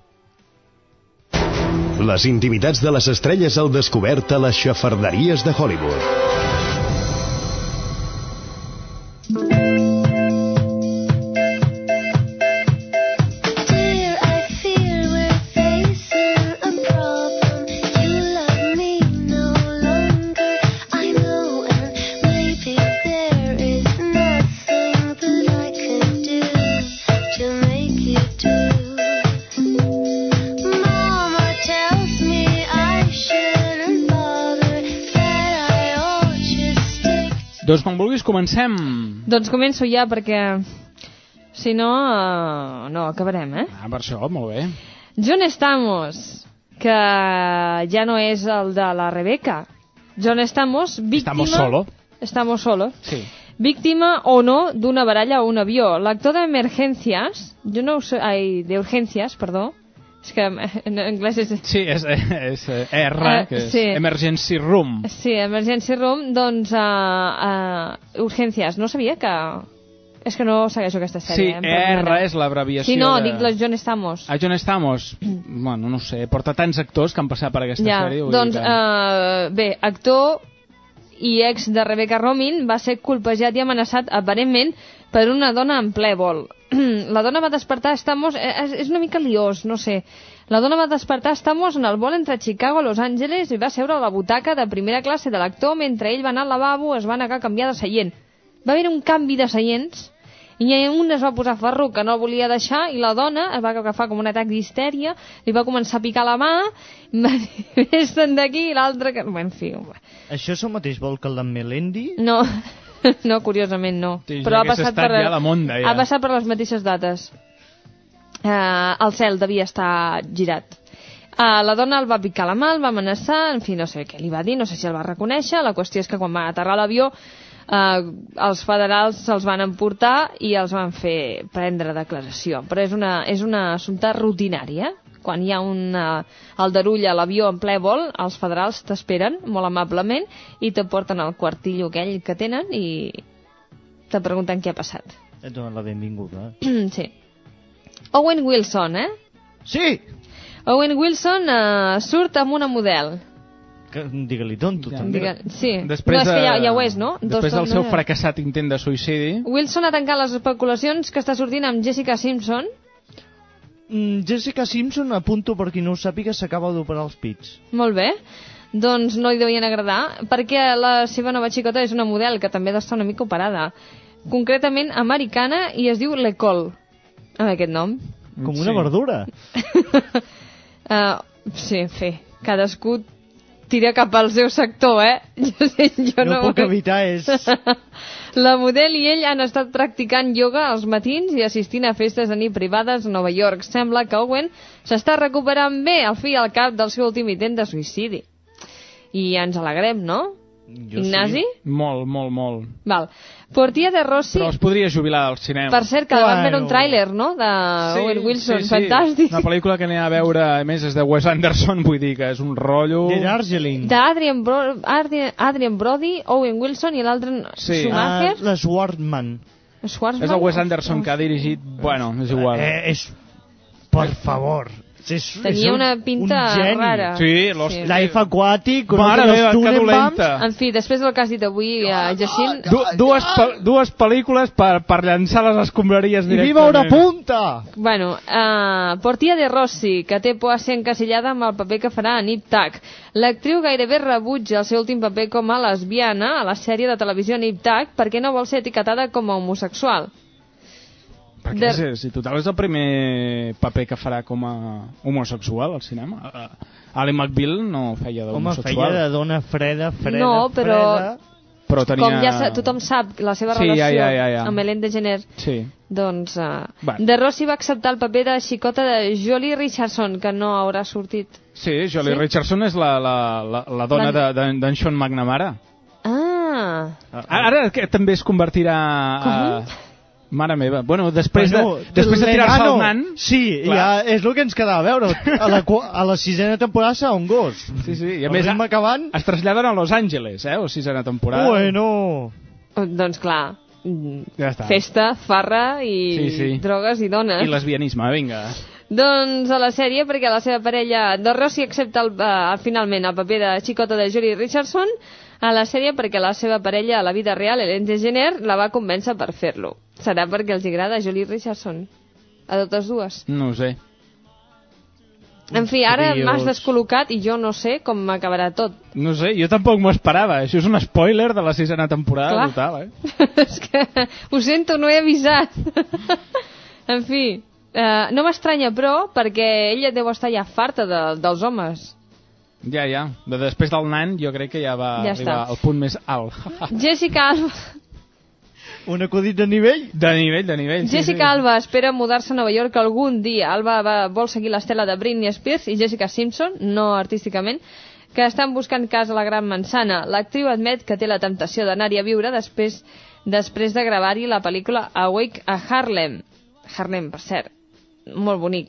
Les intimitats de les estrelles al descobert a les xafarderies de Hollywood. Comencem. Doncs començo ja perquè si no, uh, no acabarem, eh? Ah, per això, molt bé. John Estamos, que ja no és el de la Rebeca. John Estamos, víctima... Estamos solo. Estamos solo. Sí. Víctima o no d'una baralla a un avió. L'actor d'emergències, jo no ho sé, ai, d'urgències, perdó, és que en anglès és... Sí, és, és eh, R, Eh, que és sí. Emergency Room. Sí, Emergency Room, doncs, uh, uh, urgències. No sabia que... És que no segueixo aquesta Sí, sèrie. em R perdonareu. és l'abreviació Sí, no, de... dic John Estamos. A John Estamos, bueno, no sé, porta tants actors que han passat per aquesta Ja, sèrie. doncs, que... uh, bé, actor i ex de Rebecca Romin va ser colpejat i amenaçat aparentment per una dona en ple vol. la dona va despertar, estamos, eh, és, és una mica liós, no sé. La dona va despertar, estamos en el vol entre Chicago i Los Angeles i va seure a la butaca de primera classe de l'actor mentre ell va anar al lavabo es va negar a canviar de seient. Va haver un canvi de seients i un es va posar ferro que no el volia deixar i la dona es va agafar com un atac d'histèria li va començar a picar la mà va dir, vés-te'n d'aquí i l'altre que... Bé, en fi, Això és el mateix vol que el d'en Melendi? no, no, curiosament no. Sí, Però ha passat, per, ja la monda, ja. ha passat per les mateixes dates. Uh, el cel devia estar girat. Uh, la dona el va picar la mà, el va amenaçar, en fi, no sé què li va dir, no sé si el va reconèixer. La qüestió és que quan va aterrar l'avió eh, els federals se'ls van emportar i els van fer prendre declaració. Però és, una, és un assumpte rutinari, eh? Quan hi ha un aldarull a l'avió en ple vol, els federals t'esperen molt amablement i te porten al quartillo aquell que tenen i te pregunten què ha passat. Et donen la benvinguda. eh? sí. Owen Wilson, eh? Sí! Owen Wilson uh, surt amb una model. Que, digue-li tonto, també. Digue, sí, Després no, és que ja, ja ho és, no? Després del no seu era. fracassat intent de suïcidi... Wilson ha tancat les especulacions que està sortint amb Jessica Simpson. Mm, Jessica Simpson, apunto per qui no ho sàpiga, s'acaba d'operar els pits. Molt bé. Doncs no li devien agradar, perquè la seva nova xicota és una model que també d'estar una mica operada. Concretament americana i es diu Lecole, amb aquest nom. Com una verdura. Uh, sí, en fi, cadascú tira cap al seu sector, eh? Jo, sé, jo No no, puc evitar, és... La model i ell han estat practicant ioga als matins i assistint a festes de nit privades a Nova York. Sembla que Owen s'està recuperant bé al fi i al cap del seu últim intent de suïcidi. I ens alegrem, no? Ignasi? Molt, molt, molt. Val. Portia de Rossi... Però es podria jubilar al cinema. Per cert, que vam veure un tràiler, no?, de Owen Wilson, fantàstic. Una pel·lícula que anem a veure, a més, és de Wes Anderson, vull dir que és un rotllo... De Darjeeling. D'Adrian Bro Adrian, Adrian Brody, Owen Wilson i l'altre Sí. Schumacher. Ah, la Swartman. Schwarzman? És el Wes Anderson que ha dirigit... Bueno, és igual. Eh, és... Per favor. És, Tenia és un, una pinta un geni. rara. Sí, l'hosti. Life Aquatic, Mare meva, que dolenta. En fi, després del que has dit avui, uh, Jacint... Du dues, pel- dues pel·lícules per, per llançar les escombraries I directament. viva una punta! Bueno, uh, Portia de Rossi, que té por a ser encasillada amb el paper que farà a Nip Tuck. L'actriu gairebé rebutja el seu últim paper com a lesbiana a la sèrie de televisió Nip Tuck perquè no vol ser etiquetada com a homosexual. Perquè De- és, si total és el primer paper que farà com a homosexual al cinema. Uh, Ali McBeal no feia Home, d'homosexual. feia de dona freda, freda, No, però- freda. Però tenia... Com ja sa tothom sap, la seva Sí, ja, relació ja, ja, ja. amb Ellen DeGeneres Sí. Doncs uh, Bueno. De Rossi va acceptar el paper de xicota de Jolie Richardson, que no haurà sortit. Sí, Jolie Sí? Richardson és la, la, la, la dona La- de- de- d'en Sean McNamara. Ah, Ara, ara que també es convertirà a... Mare meva. Bueno, després Bueno, de, després de tirar-se el nan... Sí, Clar. ja és el que ens quedava a veure. A la, a la sisena temporada serà un gos. Sí, sí, i a El més acabant... es traslladen a Los Angeles, eh, o sisena temporada. Bueno... doncs clar, Ja està. festa, farra i Sí, sí. drogues i dones. I lesbianisme, vinga. Doncs a la sèrie, perquè la seva parella de Rossi accepta el, uh, finalment el paper de xicota de Jolie Richardson a la sèrie perquè la seva parella a la vida real, Ellen DeGeneres, la va convèncer per fer-lo. Serà perquè els agrada Jolie Richardson. A totes dues. No ho sé. En fi, ara m'has descol·locat i jo no sé com acabarà tot. No sé, jo tampoc m'ho esperava. Això és un spoiler de la sisena temporada Clar. total, eh? És que ho sento, no he avisat. en fi, eh, no m'estranya, però, perquè ella deu estar ja farta de, dels homes. Ja, ja. De després del nan jo crec que ja va Ja arribar està. al punt més alt. Jessica Alba, Un acudit de nivell? De nivell, de nivell. sí, Jessica sí. Alba espera mudar-se a Nova York algun dia. Alba va, vol seguir l'estela de Britney Spears i Jessica Simpson, no artísticament, que estan buscant casa a la Gran Manzana. L'actriu admet que té la temptació d'anar-hi a viure després, després de gravar-hi la pel·lícula Awake a Harlem. Harlem, per cert, molt bonic.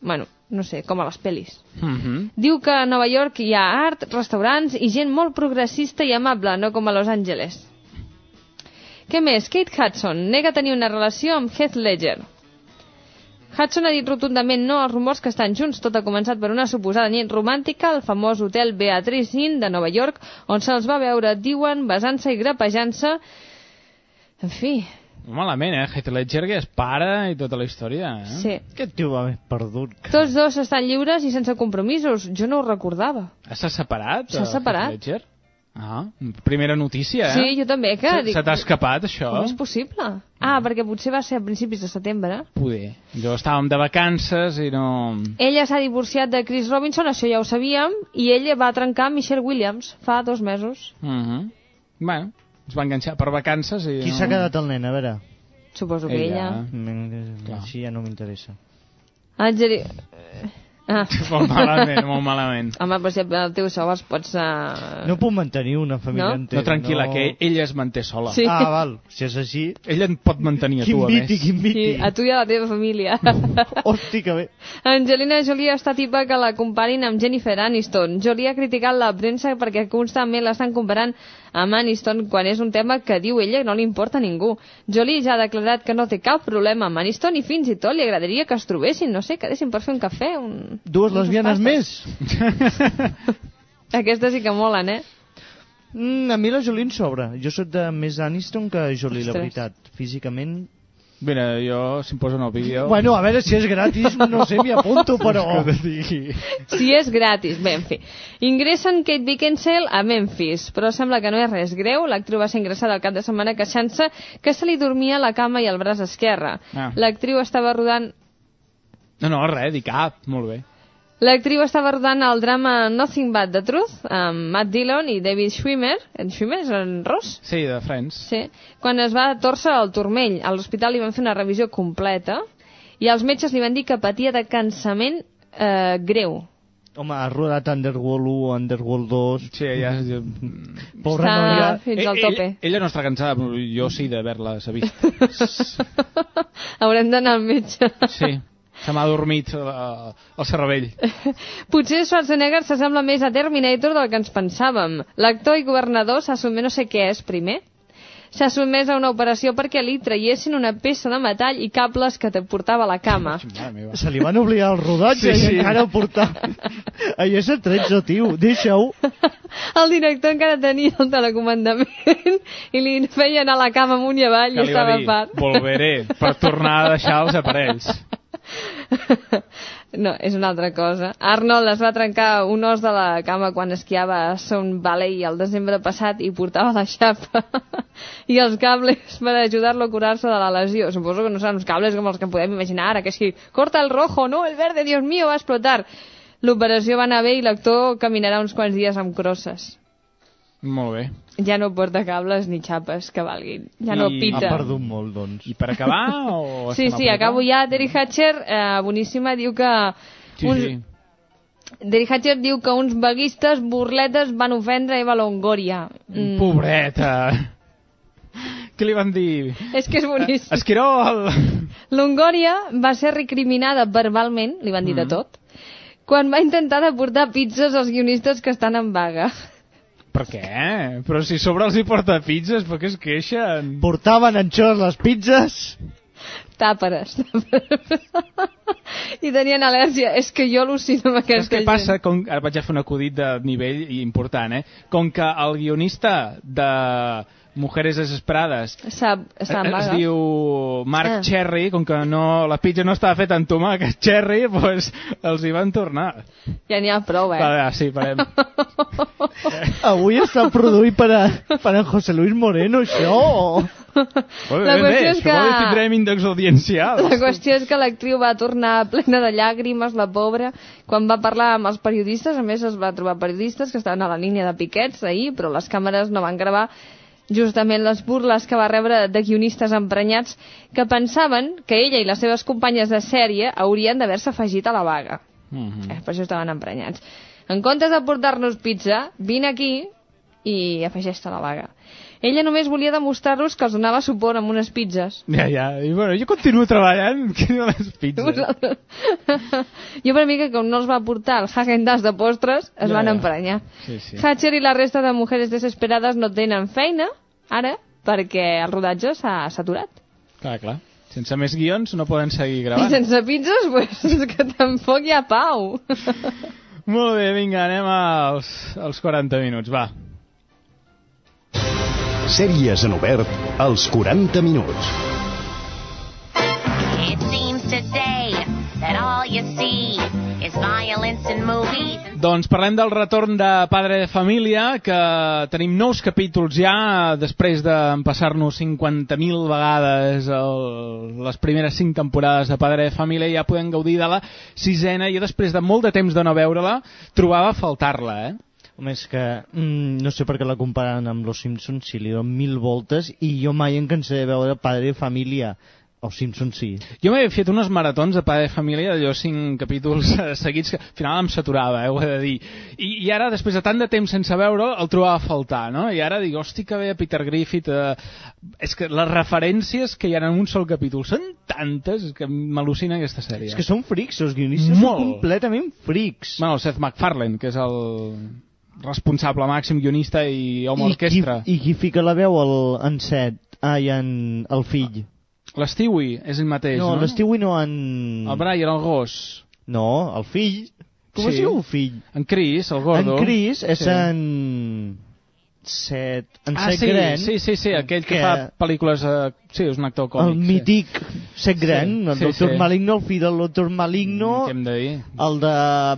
Bueno, no sé, com a les pel·lis. Mhm. Diu que a Nova York hi ha art, restaurants i gent molt progressista i amable, no com a Los Angeles. Què més? Kate Hudson nega tenir una relació amb Heath Ledger. Hudson ha dit rotundament no als rumors que estan junts. Tot ha començat per una suposada nit romàntica al famós hotel Beatrice Inn de Nova York, on se'ls va veure, diuen, besant-se i grapejant-se. En fi, Malament, eh? Heath Ledger que és pare i tota la història, eh? sí. Aquest tio va més perdut. Tots dos estan lliures i sense compromisos. Jo no ho recordava. S'ha separat? S'ha eh, separat. Heath Ledger? Ah, primera notícia, eh? Sí, jo també, que... Se, dic, se t'ha escapat, això? Com és possible? Ah, perquè potser va ser a principis de setembre. Poder. Jo estàvem de vacances i no... Ella s'ha divorciat de Chris Robinson, això ja ho sabíem, i ella va trencar Michelle Williams fa dos mesos. Mhm. Bueno, es va enganxar per vacances i... Qui no... s'ha quedat el nen, a veure? Suposo que ella... Mm, Així ja no m'interessa. De dir... Ah. Molt malament, molt malament. Home, però si el teu sou els pots... Uh... No puc mantenir una família No? entera. No, tranquil·la, que ella es manté sola. Sí. Ah, val. Si és així... Ella et pot mantenir a tu, a viti, més. quin viti. Sí, a tu i a la teva família. Hosti, que bé. Angelina Jolie està tipa que la comparin amb Jennifer Aniston. Jolie ha criticat la premsa perquè constantment l'estan comparant amb Aniston quan és un tema que diu ella que no li importa a ningú. Jolie ja ha declarat que no té cap problema amb Aniston i fins i tot li agradaria que es trobessin, no sé, quedessin per fer un cafè. Un... Dues lesbianes més. Aquestes sí que molen, eh? Mm, a mi la Jolie em sobra. Jo sóc de més Aniston que Jolie, la Ostres. veritat. Físicament... Mira, jo, si em posen el vídeo... Bueno, a veure si és gratis, no sé, m'hi apunto, però... Si és gratis, bé, en fi. Ingressen Kate Beckinsale a Memphis, però sembla que no és res greu. L'actriu va ser ingressada al cap de setmana queixant-se que se li dormia la cama i el braç esquerre. Ah. L'actriu estava rodant No, no, res, dic cap, molt bé. L'actriu estava rodant el drama Nothing But the Truth amb Matt Dillon i David Schwimmer. En Schwimmer és en Ross? Sí, de Friends. Sí. Quan es va torcer el turmell, a l'hospital li van fer una revisió completa i els metges li van dir que patia de cansament eh, greu. Home, ha rodat Underworld 1, Underworld 2... Sí, ja... Pobra Està noia. fins al tope. Ella, ella no està cansada, però jo sí d'haver-la vist. Haurem d'anar al metge. Sí, se m'ha dormit uh, el cervell. Potser Schwarzenegger s'assembla més a Terminator del que ens pensàvem. L'actor i governador s'ha sotmès, no sé què és primer, s'ha sotmès a una operació perquè li traiessin una peça de metall i cables que te portava a la cama. Se li van obligar el rodatge Sí, sí, i encara el portar. Ahir és el 13, tio, deixa-ho. El director encara tenia el telecomandament i li feia anar a la cama amunt i avall Que i estava dir, a part. volveré, per tornar a deixar els aparells. No, és una altra cosa. Arnold es va trencar un os de la cama quan esquiava a Sound Valley el desembre passat i portava la xapa i els cables per ajudar-lo a curar-se de la lesió. Suposo que no seran uns cables com els que podem imaginar ara, que si corta el rojo, no, el verde, Dios mío, va explotar. L'operació va anar bé i l'actor caminarà uns quants dies amb crosses. Molt bé. Ja no porta cables ni xapes que valguin. Ja no I- pita. Ha perdut molt, doncs. I per acabar, o... Sí, sí, acabo ja. Terry Hatcher, eh, boníssima, diu que... Sí, uns, sí. Terry Hatcher diu que uns vaguistes burletes van ofendre Eva Longoria. Mm. Pobreta. Què li van dir? És que és boníssim. Esquirol! Longoria va ser recriminada verbalment, li van dir de tot, quan va intentar deportar pizzas als guionistes que estan en vaga. Per què? Però si sobre els hi porta pizzas, per què es queixen? Portaven anxós les pizzas. Tàperes. I tenien al·lèrgia. És que jo al·lucino amb Saps aquesta què passa? gent. Com, ara vaig a fer un acudit de nivell important, eh? Com que el guionista de Mujeres Desesperades S'ha s'ha en es vaga. diu Mark Ah. Cherry, com que no, la pizza no estava feta amb tomàquet cherry, doncs els hi van tornar. Ja n'hi ha prou, eh? Va, sí, parem. Avui està produït per, a, per en José Luis Moreno, això. Molt La bé, qüestió bé, és que... tindrem índexs audiencials. La qüestió és que l'actriu va tornar plena de llàgrimes, la pobra, quan va parlar amb els periodistes. A més, es va trobar periodistes que estaven a la línia de piquets ahir, però les càmeres no van gravar justament les burles que va rebre de guionistes emprenyats que pensaven que ella i les seves companyes de sèrie haurien d'haver-se afegit a la vaga. Mhm. Eh, per això estaven emprenyats. En comptes de portar-nos pizza, vine aquí i afegeix-te a la vaga. Ella només volia demostrar-los que els donava suport amb unes pizzas. Ja, ja. I, bueno, jo continuo treballant no les pizzas. jo per mi que com no els va portar el Häagen-Dazs de postres, es Ja, van ja. emprenyar. Sí, sí. Hatcher i la resta de mujeres desesperades no tenen feina, ara, perquè el rodatge s'ha saturat. Clar, clar. Sense més guions no poden seguir I gravant. sense pizzas, pues, és que tampoc hi ha pau. Molt bé, vinga, anem als, als 40 minuts, va. Sèries en obert als 40 minuts. It seems today that all you see is violence in movies. Doncs parlem del retorn de Padre de Família, que tenim nous capítols ja, després d'empassar-nos 50.000 vegades el, les primeres 5 temporades de Padre de Família, ja podem gaudir de la sisena, i després de molt de temps de no veure-la, trobava faltar-la, eh? Home, que mm, no sé per què la comparen amb Los Simpsons, si li donen mil voltes, i jo mai em cansaré de veure Padre de Família Els Simpsons sí. Jo m'he fet unes maratons de Padre de Família, d'allò cinc capítols seguits, que al final em saturava, eh, ho he de dir. I, I ara, després de tant de temps sense veure'l, el trobava a faltar, no? I ara dic, hosti, que bé Peter Griffith... Eh, és que les referències que hi ha en un sol capítol són tantes que m'al·lucina aquesta sèrie. És que són frics, els guionistes Molt. són completament frics. Bueno, el Seth MacFarlane, que és el responsable màxim guionista i home I qui, orquestra. I qui fica la veu al, en Set? Ai, en el fill. L'Stewie és el mateix, no, no? l'Stewie no en... El Brian, el gos. No, el fill. Com Sí. es diu el fill? En Chris, el gordo. En Chris és Sí. en... Set... En ah, Set sí, Gren. sí, sí, sí, aquell que, que- fa pel·lícules... Eh, sí, és un actor còmic. el mític Set Gren, Sí, el sí, Doctor sí. Maligno, el fill del Doctor Maligno, Què hem de dir? el de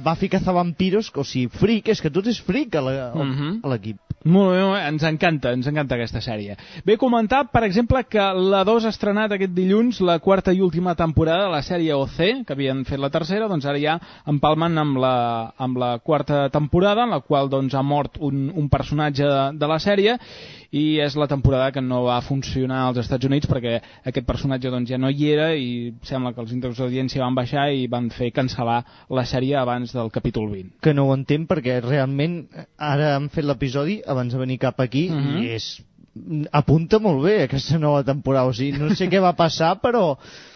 Buffy Cazavampiros, o sigui, fric, és que tot és fric a Mhm. l'equip. Molt bé, ens encanta, ens encanta aquesta sèrie. Bé, comentar, per exemple, que la 2 ha estrenat aquest dilluns la quarta i última temporada de la sèrie OC, que havien fet la tercera, doncs ara ja empalmen amb la, amb la quarta temporada, en la qual doncs, ha mort un, un personatge de, de la sèrie, i és la temporada que no va funcionar als Estats Units perquè aquest personatge doncs, ja no hi era i sembla que els índexs d'audiència van baixar i van fer cancel·lar la sèrie abans del capítol 20. Que no ho entenc perquè realment ara han fet l'episodi abans de venir cap aquí Mhm. i és apunta molt bé aquesta nova temporada, o sigui, no sé què va passar però mm,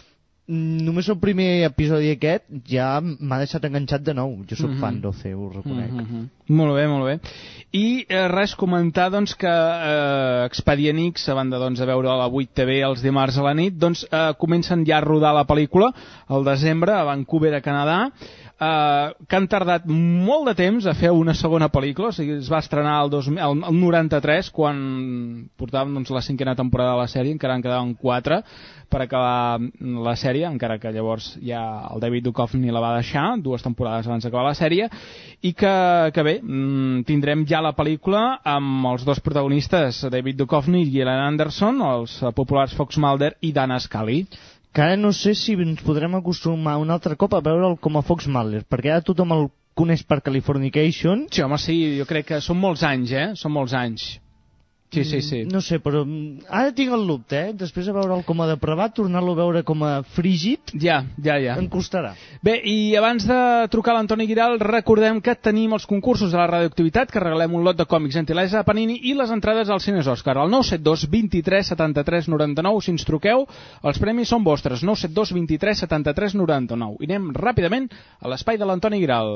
només el primer episodi aquest ja m'ha deixat enganxat de nou jo sóc Mhm. fan d'OC, ho reconec Mhm. Molt bé, molt bé. I eh, res, comentar doncs, que eh, Expedient X, a banda doncs, de veure a la 8 TV els dimarts a la nit, doncs, eh, comencen ja a rodar la pel·lícula al desembre a Vancouver, a Canadà, eh, que han tardat molt de temps a fer una segona pel·lícula, o sigui, es va estrenar el, 2000, el, el 93, quan portàvem doncs, la cinquena temporada de la sèrie, encara en quedaven 4 per acabar la sèrie, encara que llavors ja el David Duchovny la va deixar, dues temporades abans d'acabar la sèrie, i que, que bé, mm, tindrem ja la pel·lícula amb els dos protagonistes, David Duchovny i Gillian Anderson, els eh, populars Fox Mulder i Dana Scully. Que ara no sé si ens podrem acostumar un altre cop a veure'l com a Fox Mulder perquè ara tothom el coneix per Californication Sí, home, sí, jo crec que són molts anys, eh? Són molts anys. Sí, sí, sí. no sé, però mm, ara tinc el dubte, eh? després de veure'l com a depravat tornar-lo a veure com a frígid Ja, ja, ja. em costarà Bé, i abans de trucar a l'Antoni Giral, recordem que tenim els concursos de la radioactivitat, que regalem un lot de còmics gentilesa a Panini i les entrades als cines Òscar. Al 972 23 73 99, si ens truqueu, els premis són vostres. 972 23 73 99. I anem ràpidament a l'espai de l'Antoni Giral.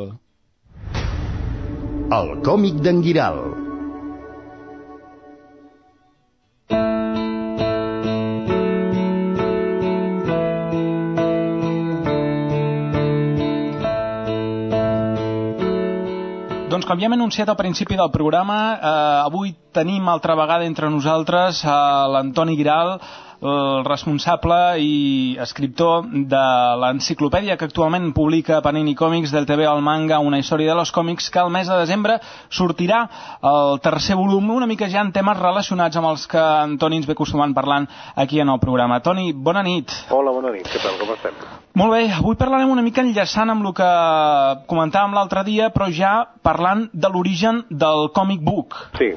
El còmic d'en Guiral. Doncs com ja hem anunciat al principi del programa, eh, avui tenim altra vegada entre nosaltres eh, l'Antoni Giral, el responsable i escriptor de l'enciclopèdia que actualment publica Panini Còmics del TV al manga, una història de los còmics, que al mes de desembre sortirà el tercer volum, una mica ja en temes relacionats amb els que en Toni ens ve acostumant parlant aquí en el programa. Toni, bona nit. Hola, bona nit. Què tal? Com estem? Molt bé, avui parlarem una mica enllaçant amb el que comentàvem l'altre dia, però ja parlant de l'origen del comic book. Sí,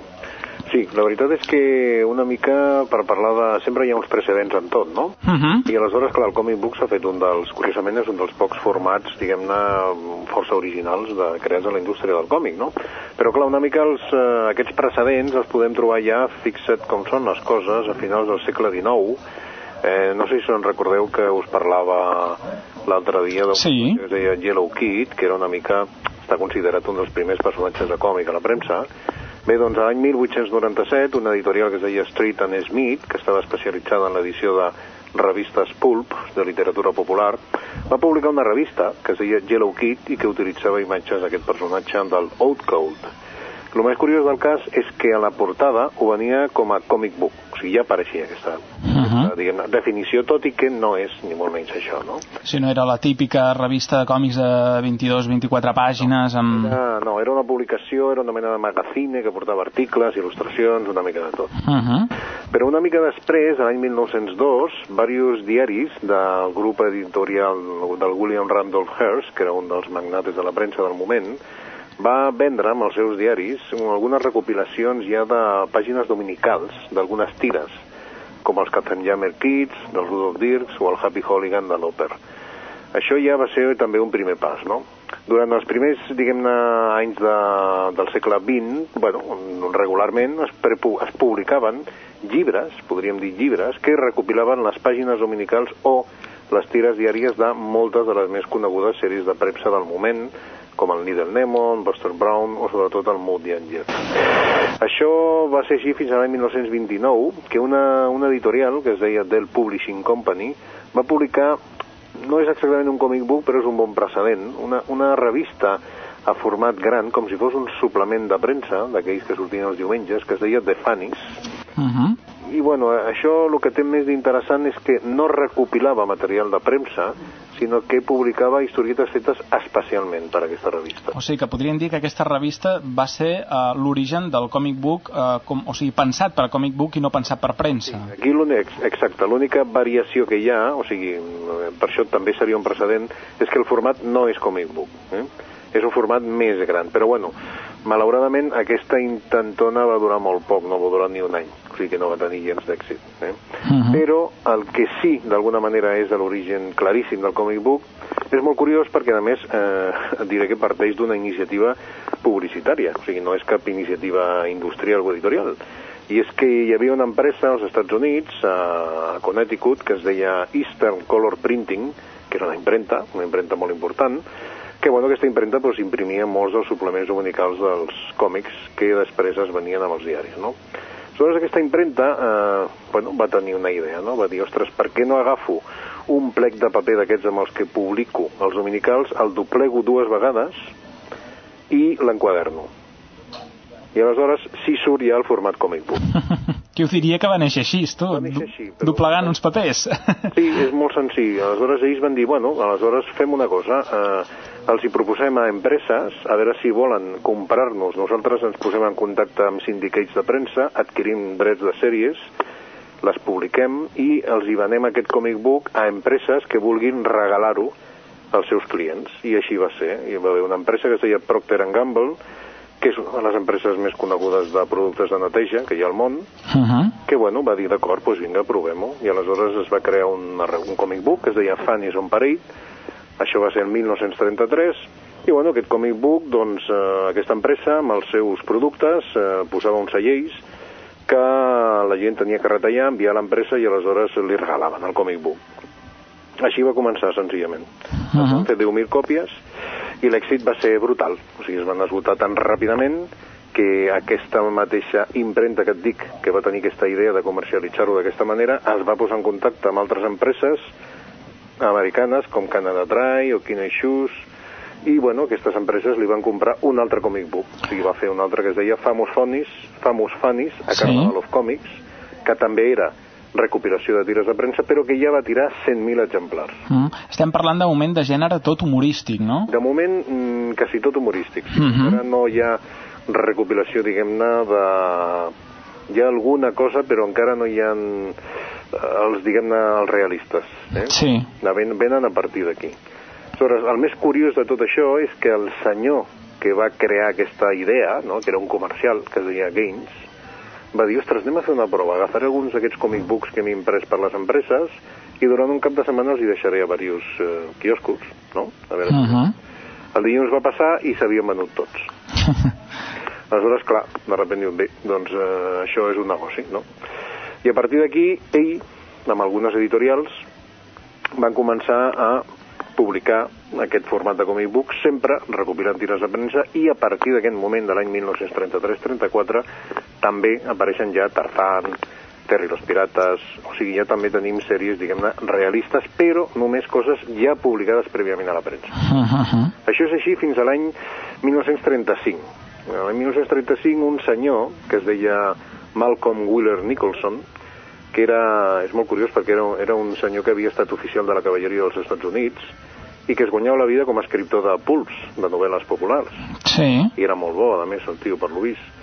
sí, la veritat és que una mica per parlar de... Sempre hi ha uns precedents en tot, no? Uh -huh. I aleshores, clar, el comic book s'ha fet un dels... Curiosament, és un dels pocs formats, diguem-ne, força originals de, creats a la indústria del còmic, no? Però, clar, una mica els, eh, aquests precedents els podem trobar ja, fixa't com són les coses, a finals del segle XIX, Eh, no sé si us recordeu que us parlava l'altre dia d'un Sí. que es deia Yellow Kid, que era una mica, està considerat un dels primers personatges de còmic a la premsa. Bé, doncs l'any 1897, una editorial que es deia Street and Smith, que estava especialitzada en l'edició de revistes pulp de literatura popular, va publicar una revista que es deia Yellow Kid i que utilitzava imatges d'aquest personatge del Outcoat. El més curiós del cas és que a la portada ho venia com a comic book, o sigui, ja apareixia aquesta diguem definició, tot i que no és ni molt menys això, no? Si no era la típica revista de còmics de 22-24 pàgines amb... Ah, no, era una publicació, era una mena de magazine que portava articles, il·lustracions, una mica de tot. Uh -huh. Però una mica després, l'any 1902, diversos diaris del grup editorial del William Randolph Hearst, que era un dels magnates de la premsa del moment, va vendre amb els seus diaris algunes recopilacions ja de pàgines dominicals d'algunes tires com els Captain Jammer Kids, dels Rudolph Dirks o el Happy Hooligan de l'Oper. Això ja va ser també un primer pas, no? Durant els primers, diguem-ne, anys de, del segle XX, bueno, regularment es, es publicaven llibres, podríem dir llibres, que recopilaven les pàgines dominicals o les tires diàries de moltes de les més conegudes sèries de premsa del moment, com el Needle Nemon, Buster Brown o sobretot el Moody Angel. Això va ser així fins a l'any 1929, que una, una editorial que es deia Dell Publishing Company va publicar, no és exactament un comic book, però és un bon precedent, una, una revista a format gran, com si fos un suplement de premsa, d'aquells que sortien els diumenges, que es deia The Funnies, Uh -huh. I bueno, això el que té més d'interessant és que no recopilava material de premsa, sinó que publicava historietes fetes especialment per a aquesta revista. O sigui que podríem dir que aquesta revista va ser uh, l'origen del comic book, uh, com, o sigui, pensat per a comic book i no pensat per premsa. Aquí l'únic, exacte, l'única variació que hi ha, o sigui, eh, per això també seria un precedent, és que el format no és comic book. Eh? És un format més gran, però bueno, malauradament aquesta intentona va durar molt poc, no va durar ni un any, o sigui que no va tenir gens d'èxit. Eh? Però el que sí, d'alguna manera, és de l'origen claríssim del comic book, és molt curiós perquè, a més, eh, diré que parteix d'una iniciativa publicitària, o sigui, no és cap iniciativa industrial o editorial. I és que hi havia una empresa als Estats Units, a Connecticut, que es deia Eastern Color Printing, que era una impremta, una impremta molt important, que bueno, aquesta impremta pues, imprimia molts dels suplements dominicals dels còmics que després es venien amb els diaris, no? Aleshores aquesta impremta eh, bueno, va tenir una idea, no? va dir, ostres, per què no agafo un plec de paper d'aquests amb els que publico els dominicals, el doblego dues vegades i l'enquaderno. I aleshores sí surt ja el format comic book. Qui ho diria que va néixer així, tu? Va néixer així, però... Doblegant uns papers. Sí, és molt senzill. Aleshores ells van dir, bueno, aleshores fem una cosa, eh, els hi proposem a empreses, a veure si volen comprar-nos. Nosaltres ens posem en contacte amb sindicats de premsa, adquirim drets de sèries, les publiquem i els hi venem aquest comic book a empreses que vulguin regalar-ho als seus clients. I així va ser. Hi va haver una empresa que es deia Procter Gamble, que és una de les empreses més conegudes de productes de neteja que hi ha al món, Uh -huh. que bueno, va dir d'acord, doncs vinga, provem-ho. I aleshores es va crear un, un comic book que es deia Fanny's on Parade, això va ser el 1933, i bueno, aquest comic book, doncs eh, aquesta empresa amb els seus productes eh, posava uns cellers que la gent tenia que retallar, enviar a l'empresa i aleshores li regalaven el comic book. Així va començar, senzillament. Uh Es van fer 10.000 còpies i l'èxit va ser brutal. O sigui, es van esgotar tan ràpidament que aquesta mateixa impremta que et dic, que va tenir aquesta idea de comercialitzar-ho d'aquesta manera, es va posar en contacte amb altres empreses americanes com Canada Dry o Kine Shoes i bueno, aquestes empreses li van comprar un altre comic book. O sigui, va fer un altre que es deia Famous Funnies, Famous Funnies a Sí. Carnival of Comics, que també era recopilació de tires de premsa, però que ja va tirar 100.000 exemplars. Mm. Estem parlant de moment de gènere tot humorístic, no? De moment, mm, quasi tot humorístic. Sí. Mhm. Ara no hi ha recopilació, diguem-ne, de... Hi ha alguna cosa, però encara no hi ha els, diguem-ne, els realistes. Eh? Sí. Ven, venen a partir d'aquí. Aleshores, el més curiós de tot això és que el senyor que va crear aquesta idea, no? que era un comercial, que es deia Gaines, va dir, ostres, anem a fer una prova, agafaré alguns d'aquests comic books que m'he imprès per les empreses i durant un cap de setmana els hi deixaré a diversos eh, quioscos, no? A veure Uh -huh. el dilluns va passar i s'havien venut tots. Aleshores, clar, de sobte diuen, bé, doncs eh, això és un negoci, no? I a partir d'aquí, ell, amb algunes editorials, van començar a publicar aquest format de comic book, sempre recopilant tires de premsa, i a partir d'aquest moment de l'any 1933-34 també apareixen ja Tarzan, Terry los Pirates, o sigui, ja també tenim sèries, diguem-ne, realistes, però només coses ja publicades prèviament a la premsa. Uh -huh. Això és així fins a l'any 1935. L'any 1935 un senyor que es deia Malcolm Wheeler Nicholson, que era, és molt curiós perquè era, era un senyor que havia estat oficial de la cavalleria dels Estats Units i que es guanyava la vida com a escriptor de pulps, de novel·les populars. Sí. I era molt bo, a més, el tio, per lo vist.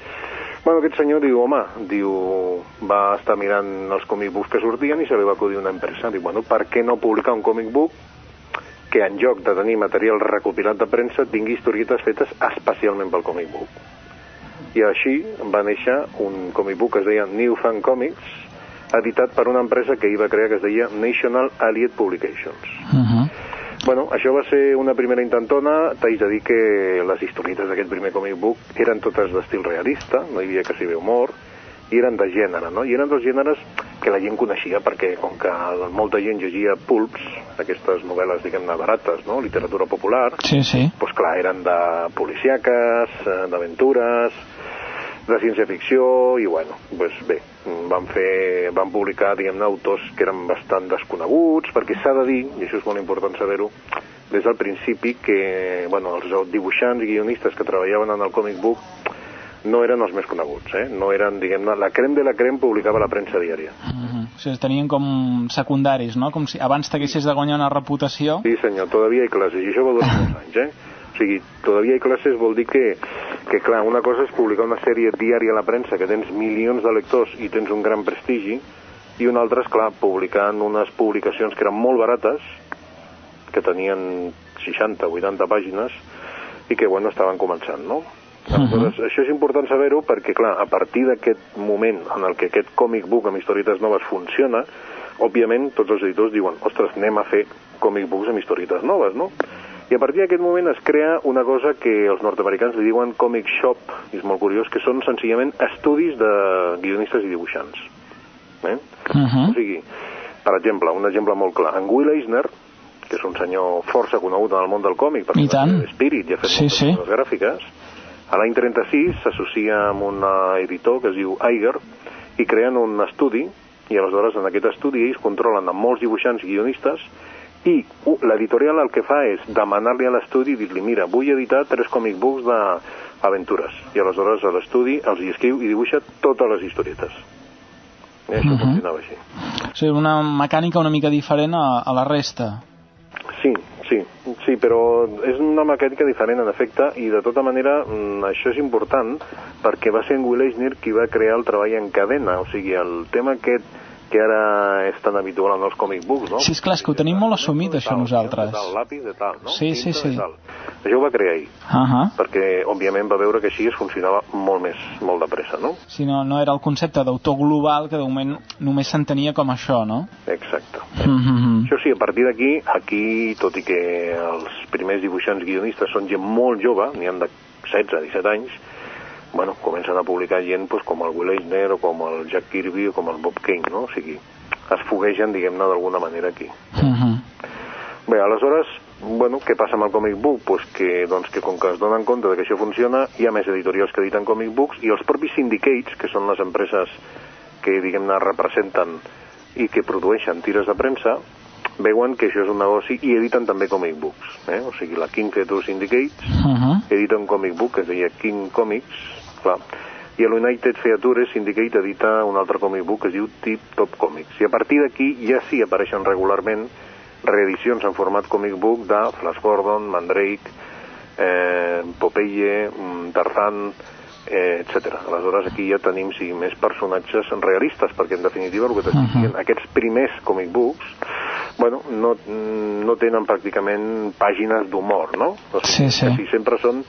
Bueno, aquest senyor diu, home, diu, va estar mirant els comic books que sortien i se li va acudir una empresa. Diu, bueno, per què no publicar un comic book que en lloc de tenir material recopilat de premsa tingui historietes fetes especialment pel comic book. I així va néixer un comic book que es deia New Fan Comics, editat per una empresa que hi va crear que es deia National Allied Publications. Uh -huh. Bueno, això va ser una primera intentona. T'haig de dir que les historietes d'aquest primer comic book eren totes d'estil realista, no hi havia quasi bé humor, i eren de gènere, no? I eren dos gèneres que la gent coneixia perquè, com que molta gent llegia pulps, aquestes novel·les, diguem-ne, barates, no? Literatura popular, Sí, sí. doncs clar, eren de policiaques, eh, d'aventures, de ciència-ficció, i bueno, doncs bé, van fer, van publicar, diguem-ne, autors que eren bastant desconeguts, perquè s'ha de dir, i això és molt important saber-ho, des del principi que, bueno, els dibuixants i guionistes que treballaven en el comic book no eren els més coneguts, eh? No eren, diguem-ne, la crem de la crem publicava la premsa diària. Uh -huh. O sigui, tenien com secundaris, no? Com si abans t'haguessis de guanyar una reputació. Sí, senyor, todavía hay clases, i això va durar molts anys, eh? O sigui, todavía hay clases vol dir que, que, clar, una cosa és publicar una sèrie diària a la premsa, que tens milions de lectors i tens un gran prestigi, i una altra és, clar, publicant unes publicacions que eren molt barates, que tenien 60, 80 pàgines, i que, bueno, estaven començant, no? Aleshores, això és important saber-ho perquè, clar, a partir d'aquest moment en el que aquest còmic book amb historietes noves funciona, òbviament tots els editors diuen, ostres, anem a fer còmic books amb historietes noves, no? I a partir d'aquest moment es crea una cosa que els nord-americans li diuen comic shop, i és molt curiós, que són senzillament estudis de guionistes i dibuixants. Eh? Uh -huh. O sigui, per exemple, un exemple molt clar, en Will Eisner, que és un senyor força conegut en el món del còmic, perquè I tant. Spirit i ha fet Sí, moltes sí. gràfiques, a l'any 36 s'associa amb un eh, editor que es diu Iger i creen un estudi i aleshores en aquest estudi ells controlen amb molts dibuixants i guionistes i uh, l'editorial el que fa és demanar-li a l'estudi i dir-li mira, vull editar tres comic books d'aventures i aleshores a l'estudi els hi escriu i dibuixa totes les historietes eh, això Mhm. funcionava així O sigui, una mecànica una mica diferent a, a la resta. Sí, sí, sí, però és una mecànica diferent en efecte i de tota manera mm, això és important perquè va ser en Will Eisner qui va crear el treball en cadena, o sigui, el tema aquest que ara és tan habitual en els comic books, no? Sí, és clar, és que ho tenim molt assumit, això, nosaltres. De tal, lápiz de tal, no? Sí, sí, sí. Això ho va crear ell, Uh -huh. perquè òbviament va veure que així es funcionava molt més, molt de pressa, no? Si no, no era el concepte d'autor global, que de moment només s'entenia com això, no? Exacte. Uh -huh. Això sí, a partir d'aquí, aquí, tot i que els primers dibuixants guionistes són gent molt jove, n'hi han de 16, 17 anys, bueno, comencen a publicar gent pues, com el Will Eisner o com el Jack Kirby o com el Bob Kane, no? O sigui, es foguegen, diguem-ne, d'alguna manera aquí. Uh -huh. Bé, aleshores, bueno, què passa amb el comic book? Pues que, doncs, que com que es donen compte de que això funciona, hi ha més editorials que editen comic books i els propis syndicates, que són les empreses que, diguem-ne, representen i que produeixen tires de premsa, veuen que això és un negoci i editen també comic books. Eh? O sigui, la King Creature Syndicate Uh -huh. edita un comic book que es deia King Comics, clar, i el United Features Syndicate edita un altre comic book que es diu Tip Top Comics. I a partir d'aquí ja sí apareixen regularment reedicions en format comic book de Flash Gordon, Mandrake, eh, Popeye, mm, Tarzan, eh, etc. Aleshores aquí ja tenim sí, més personatges realistes, perquè en definitiva el que t'estic Mhm. dient, aquests primers comic books bueno, no, no tenen pràcticament pàgines d'humor, no? O Sí, sí. sí, sempre són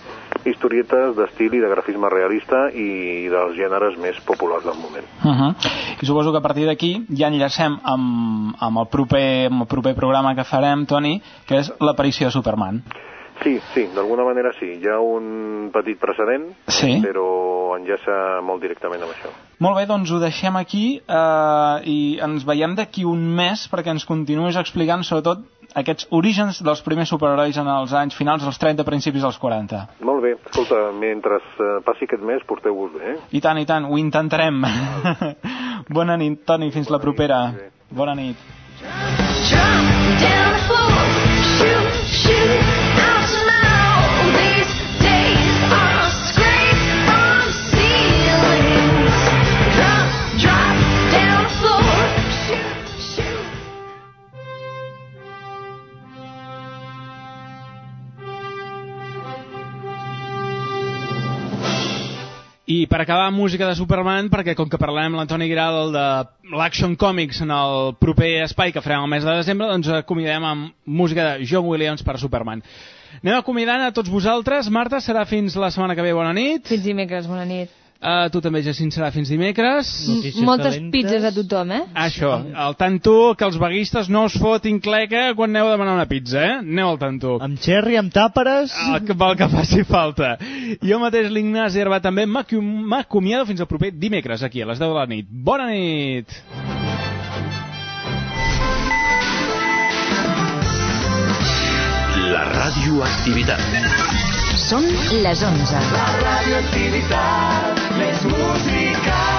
historietes d'estil i de grafisme realista i dels gèneres més populars del moment. Uh -huh. I suposo que a partir d'aquí ja enllacem amb, amb, el proper, amb el proper programa que farem, Toni, que és l'aparició de Superman. Sí, sí, d'alguna manera sí. Hi ha un petit precedent, Sí. però enllaça molt directament amb això. Molt bé, doncs ho deixem aquí eh, i ens veiem d'aquí un mes perquè ens continuïs explicant sobretot aquests orígens dels primers superherois en els anys finals dels 30, principis dels 40. Molt bé, escolta, mentre eh, passi aquest mes, porteu-vos bé, eh? I tant, i tant, ho intentarem. Bona nit, Toni, fins la propera. Bona nit. Drop down the floor, shoot, shoot, I per acabar, música de Superman, perquè com que parlarem l'Antoni Giral de l'Action Comics en el proper espai que farem el mes de desembre, doncs acomiadem amb música de John Williams per Superman. Anem acomiadant a tots vosaltres. Marta, serà fins la setmana que ve. Bona nit. Fins dimecres, bona nit. Uh, tu també, Jacint, serà fins dimecres. M- Moltes pizzas a tothom, eh? Això, al tanto que els vaguistes no us fotin cleca quan aneu a demanar una pizza, eh? Aneu al tanto. Amb xerri, amb tàperes... El que, pel que faci falta. Jo mateix, l'Ignasi Herba, també m'acomiado fins al proper dimecres, aquí, a les 10 de la nit. Bona nit! La radioactivitat. Són les 11. La radioactivitat, més música.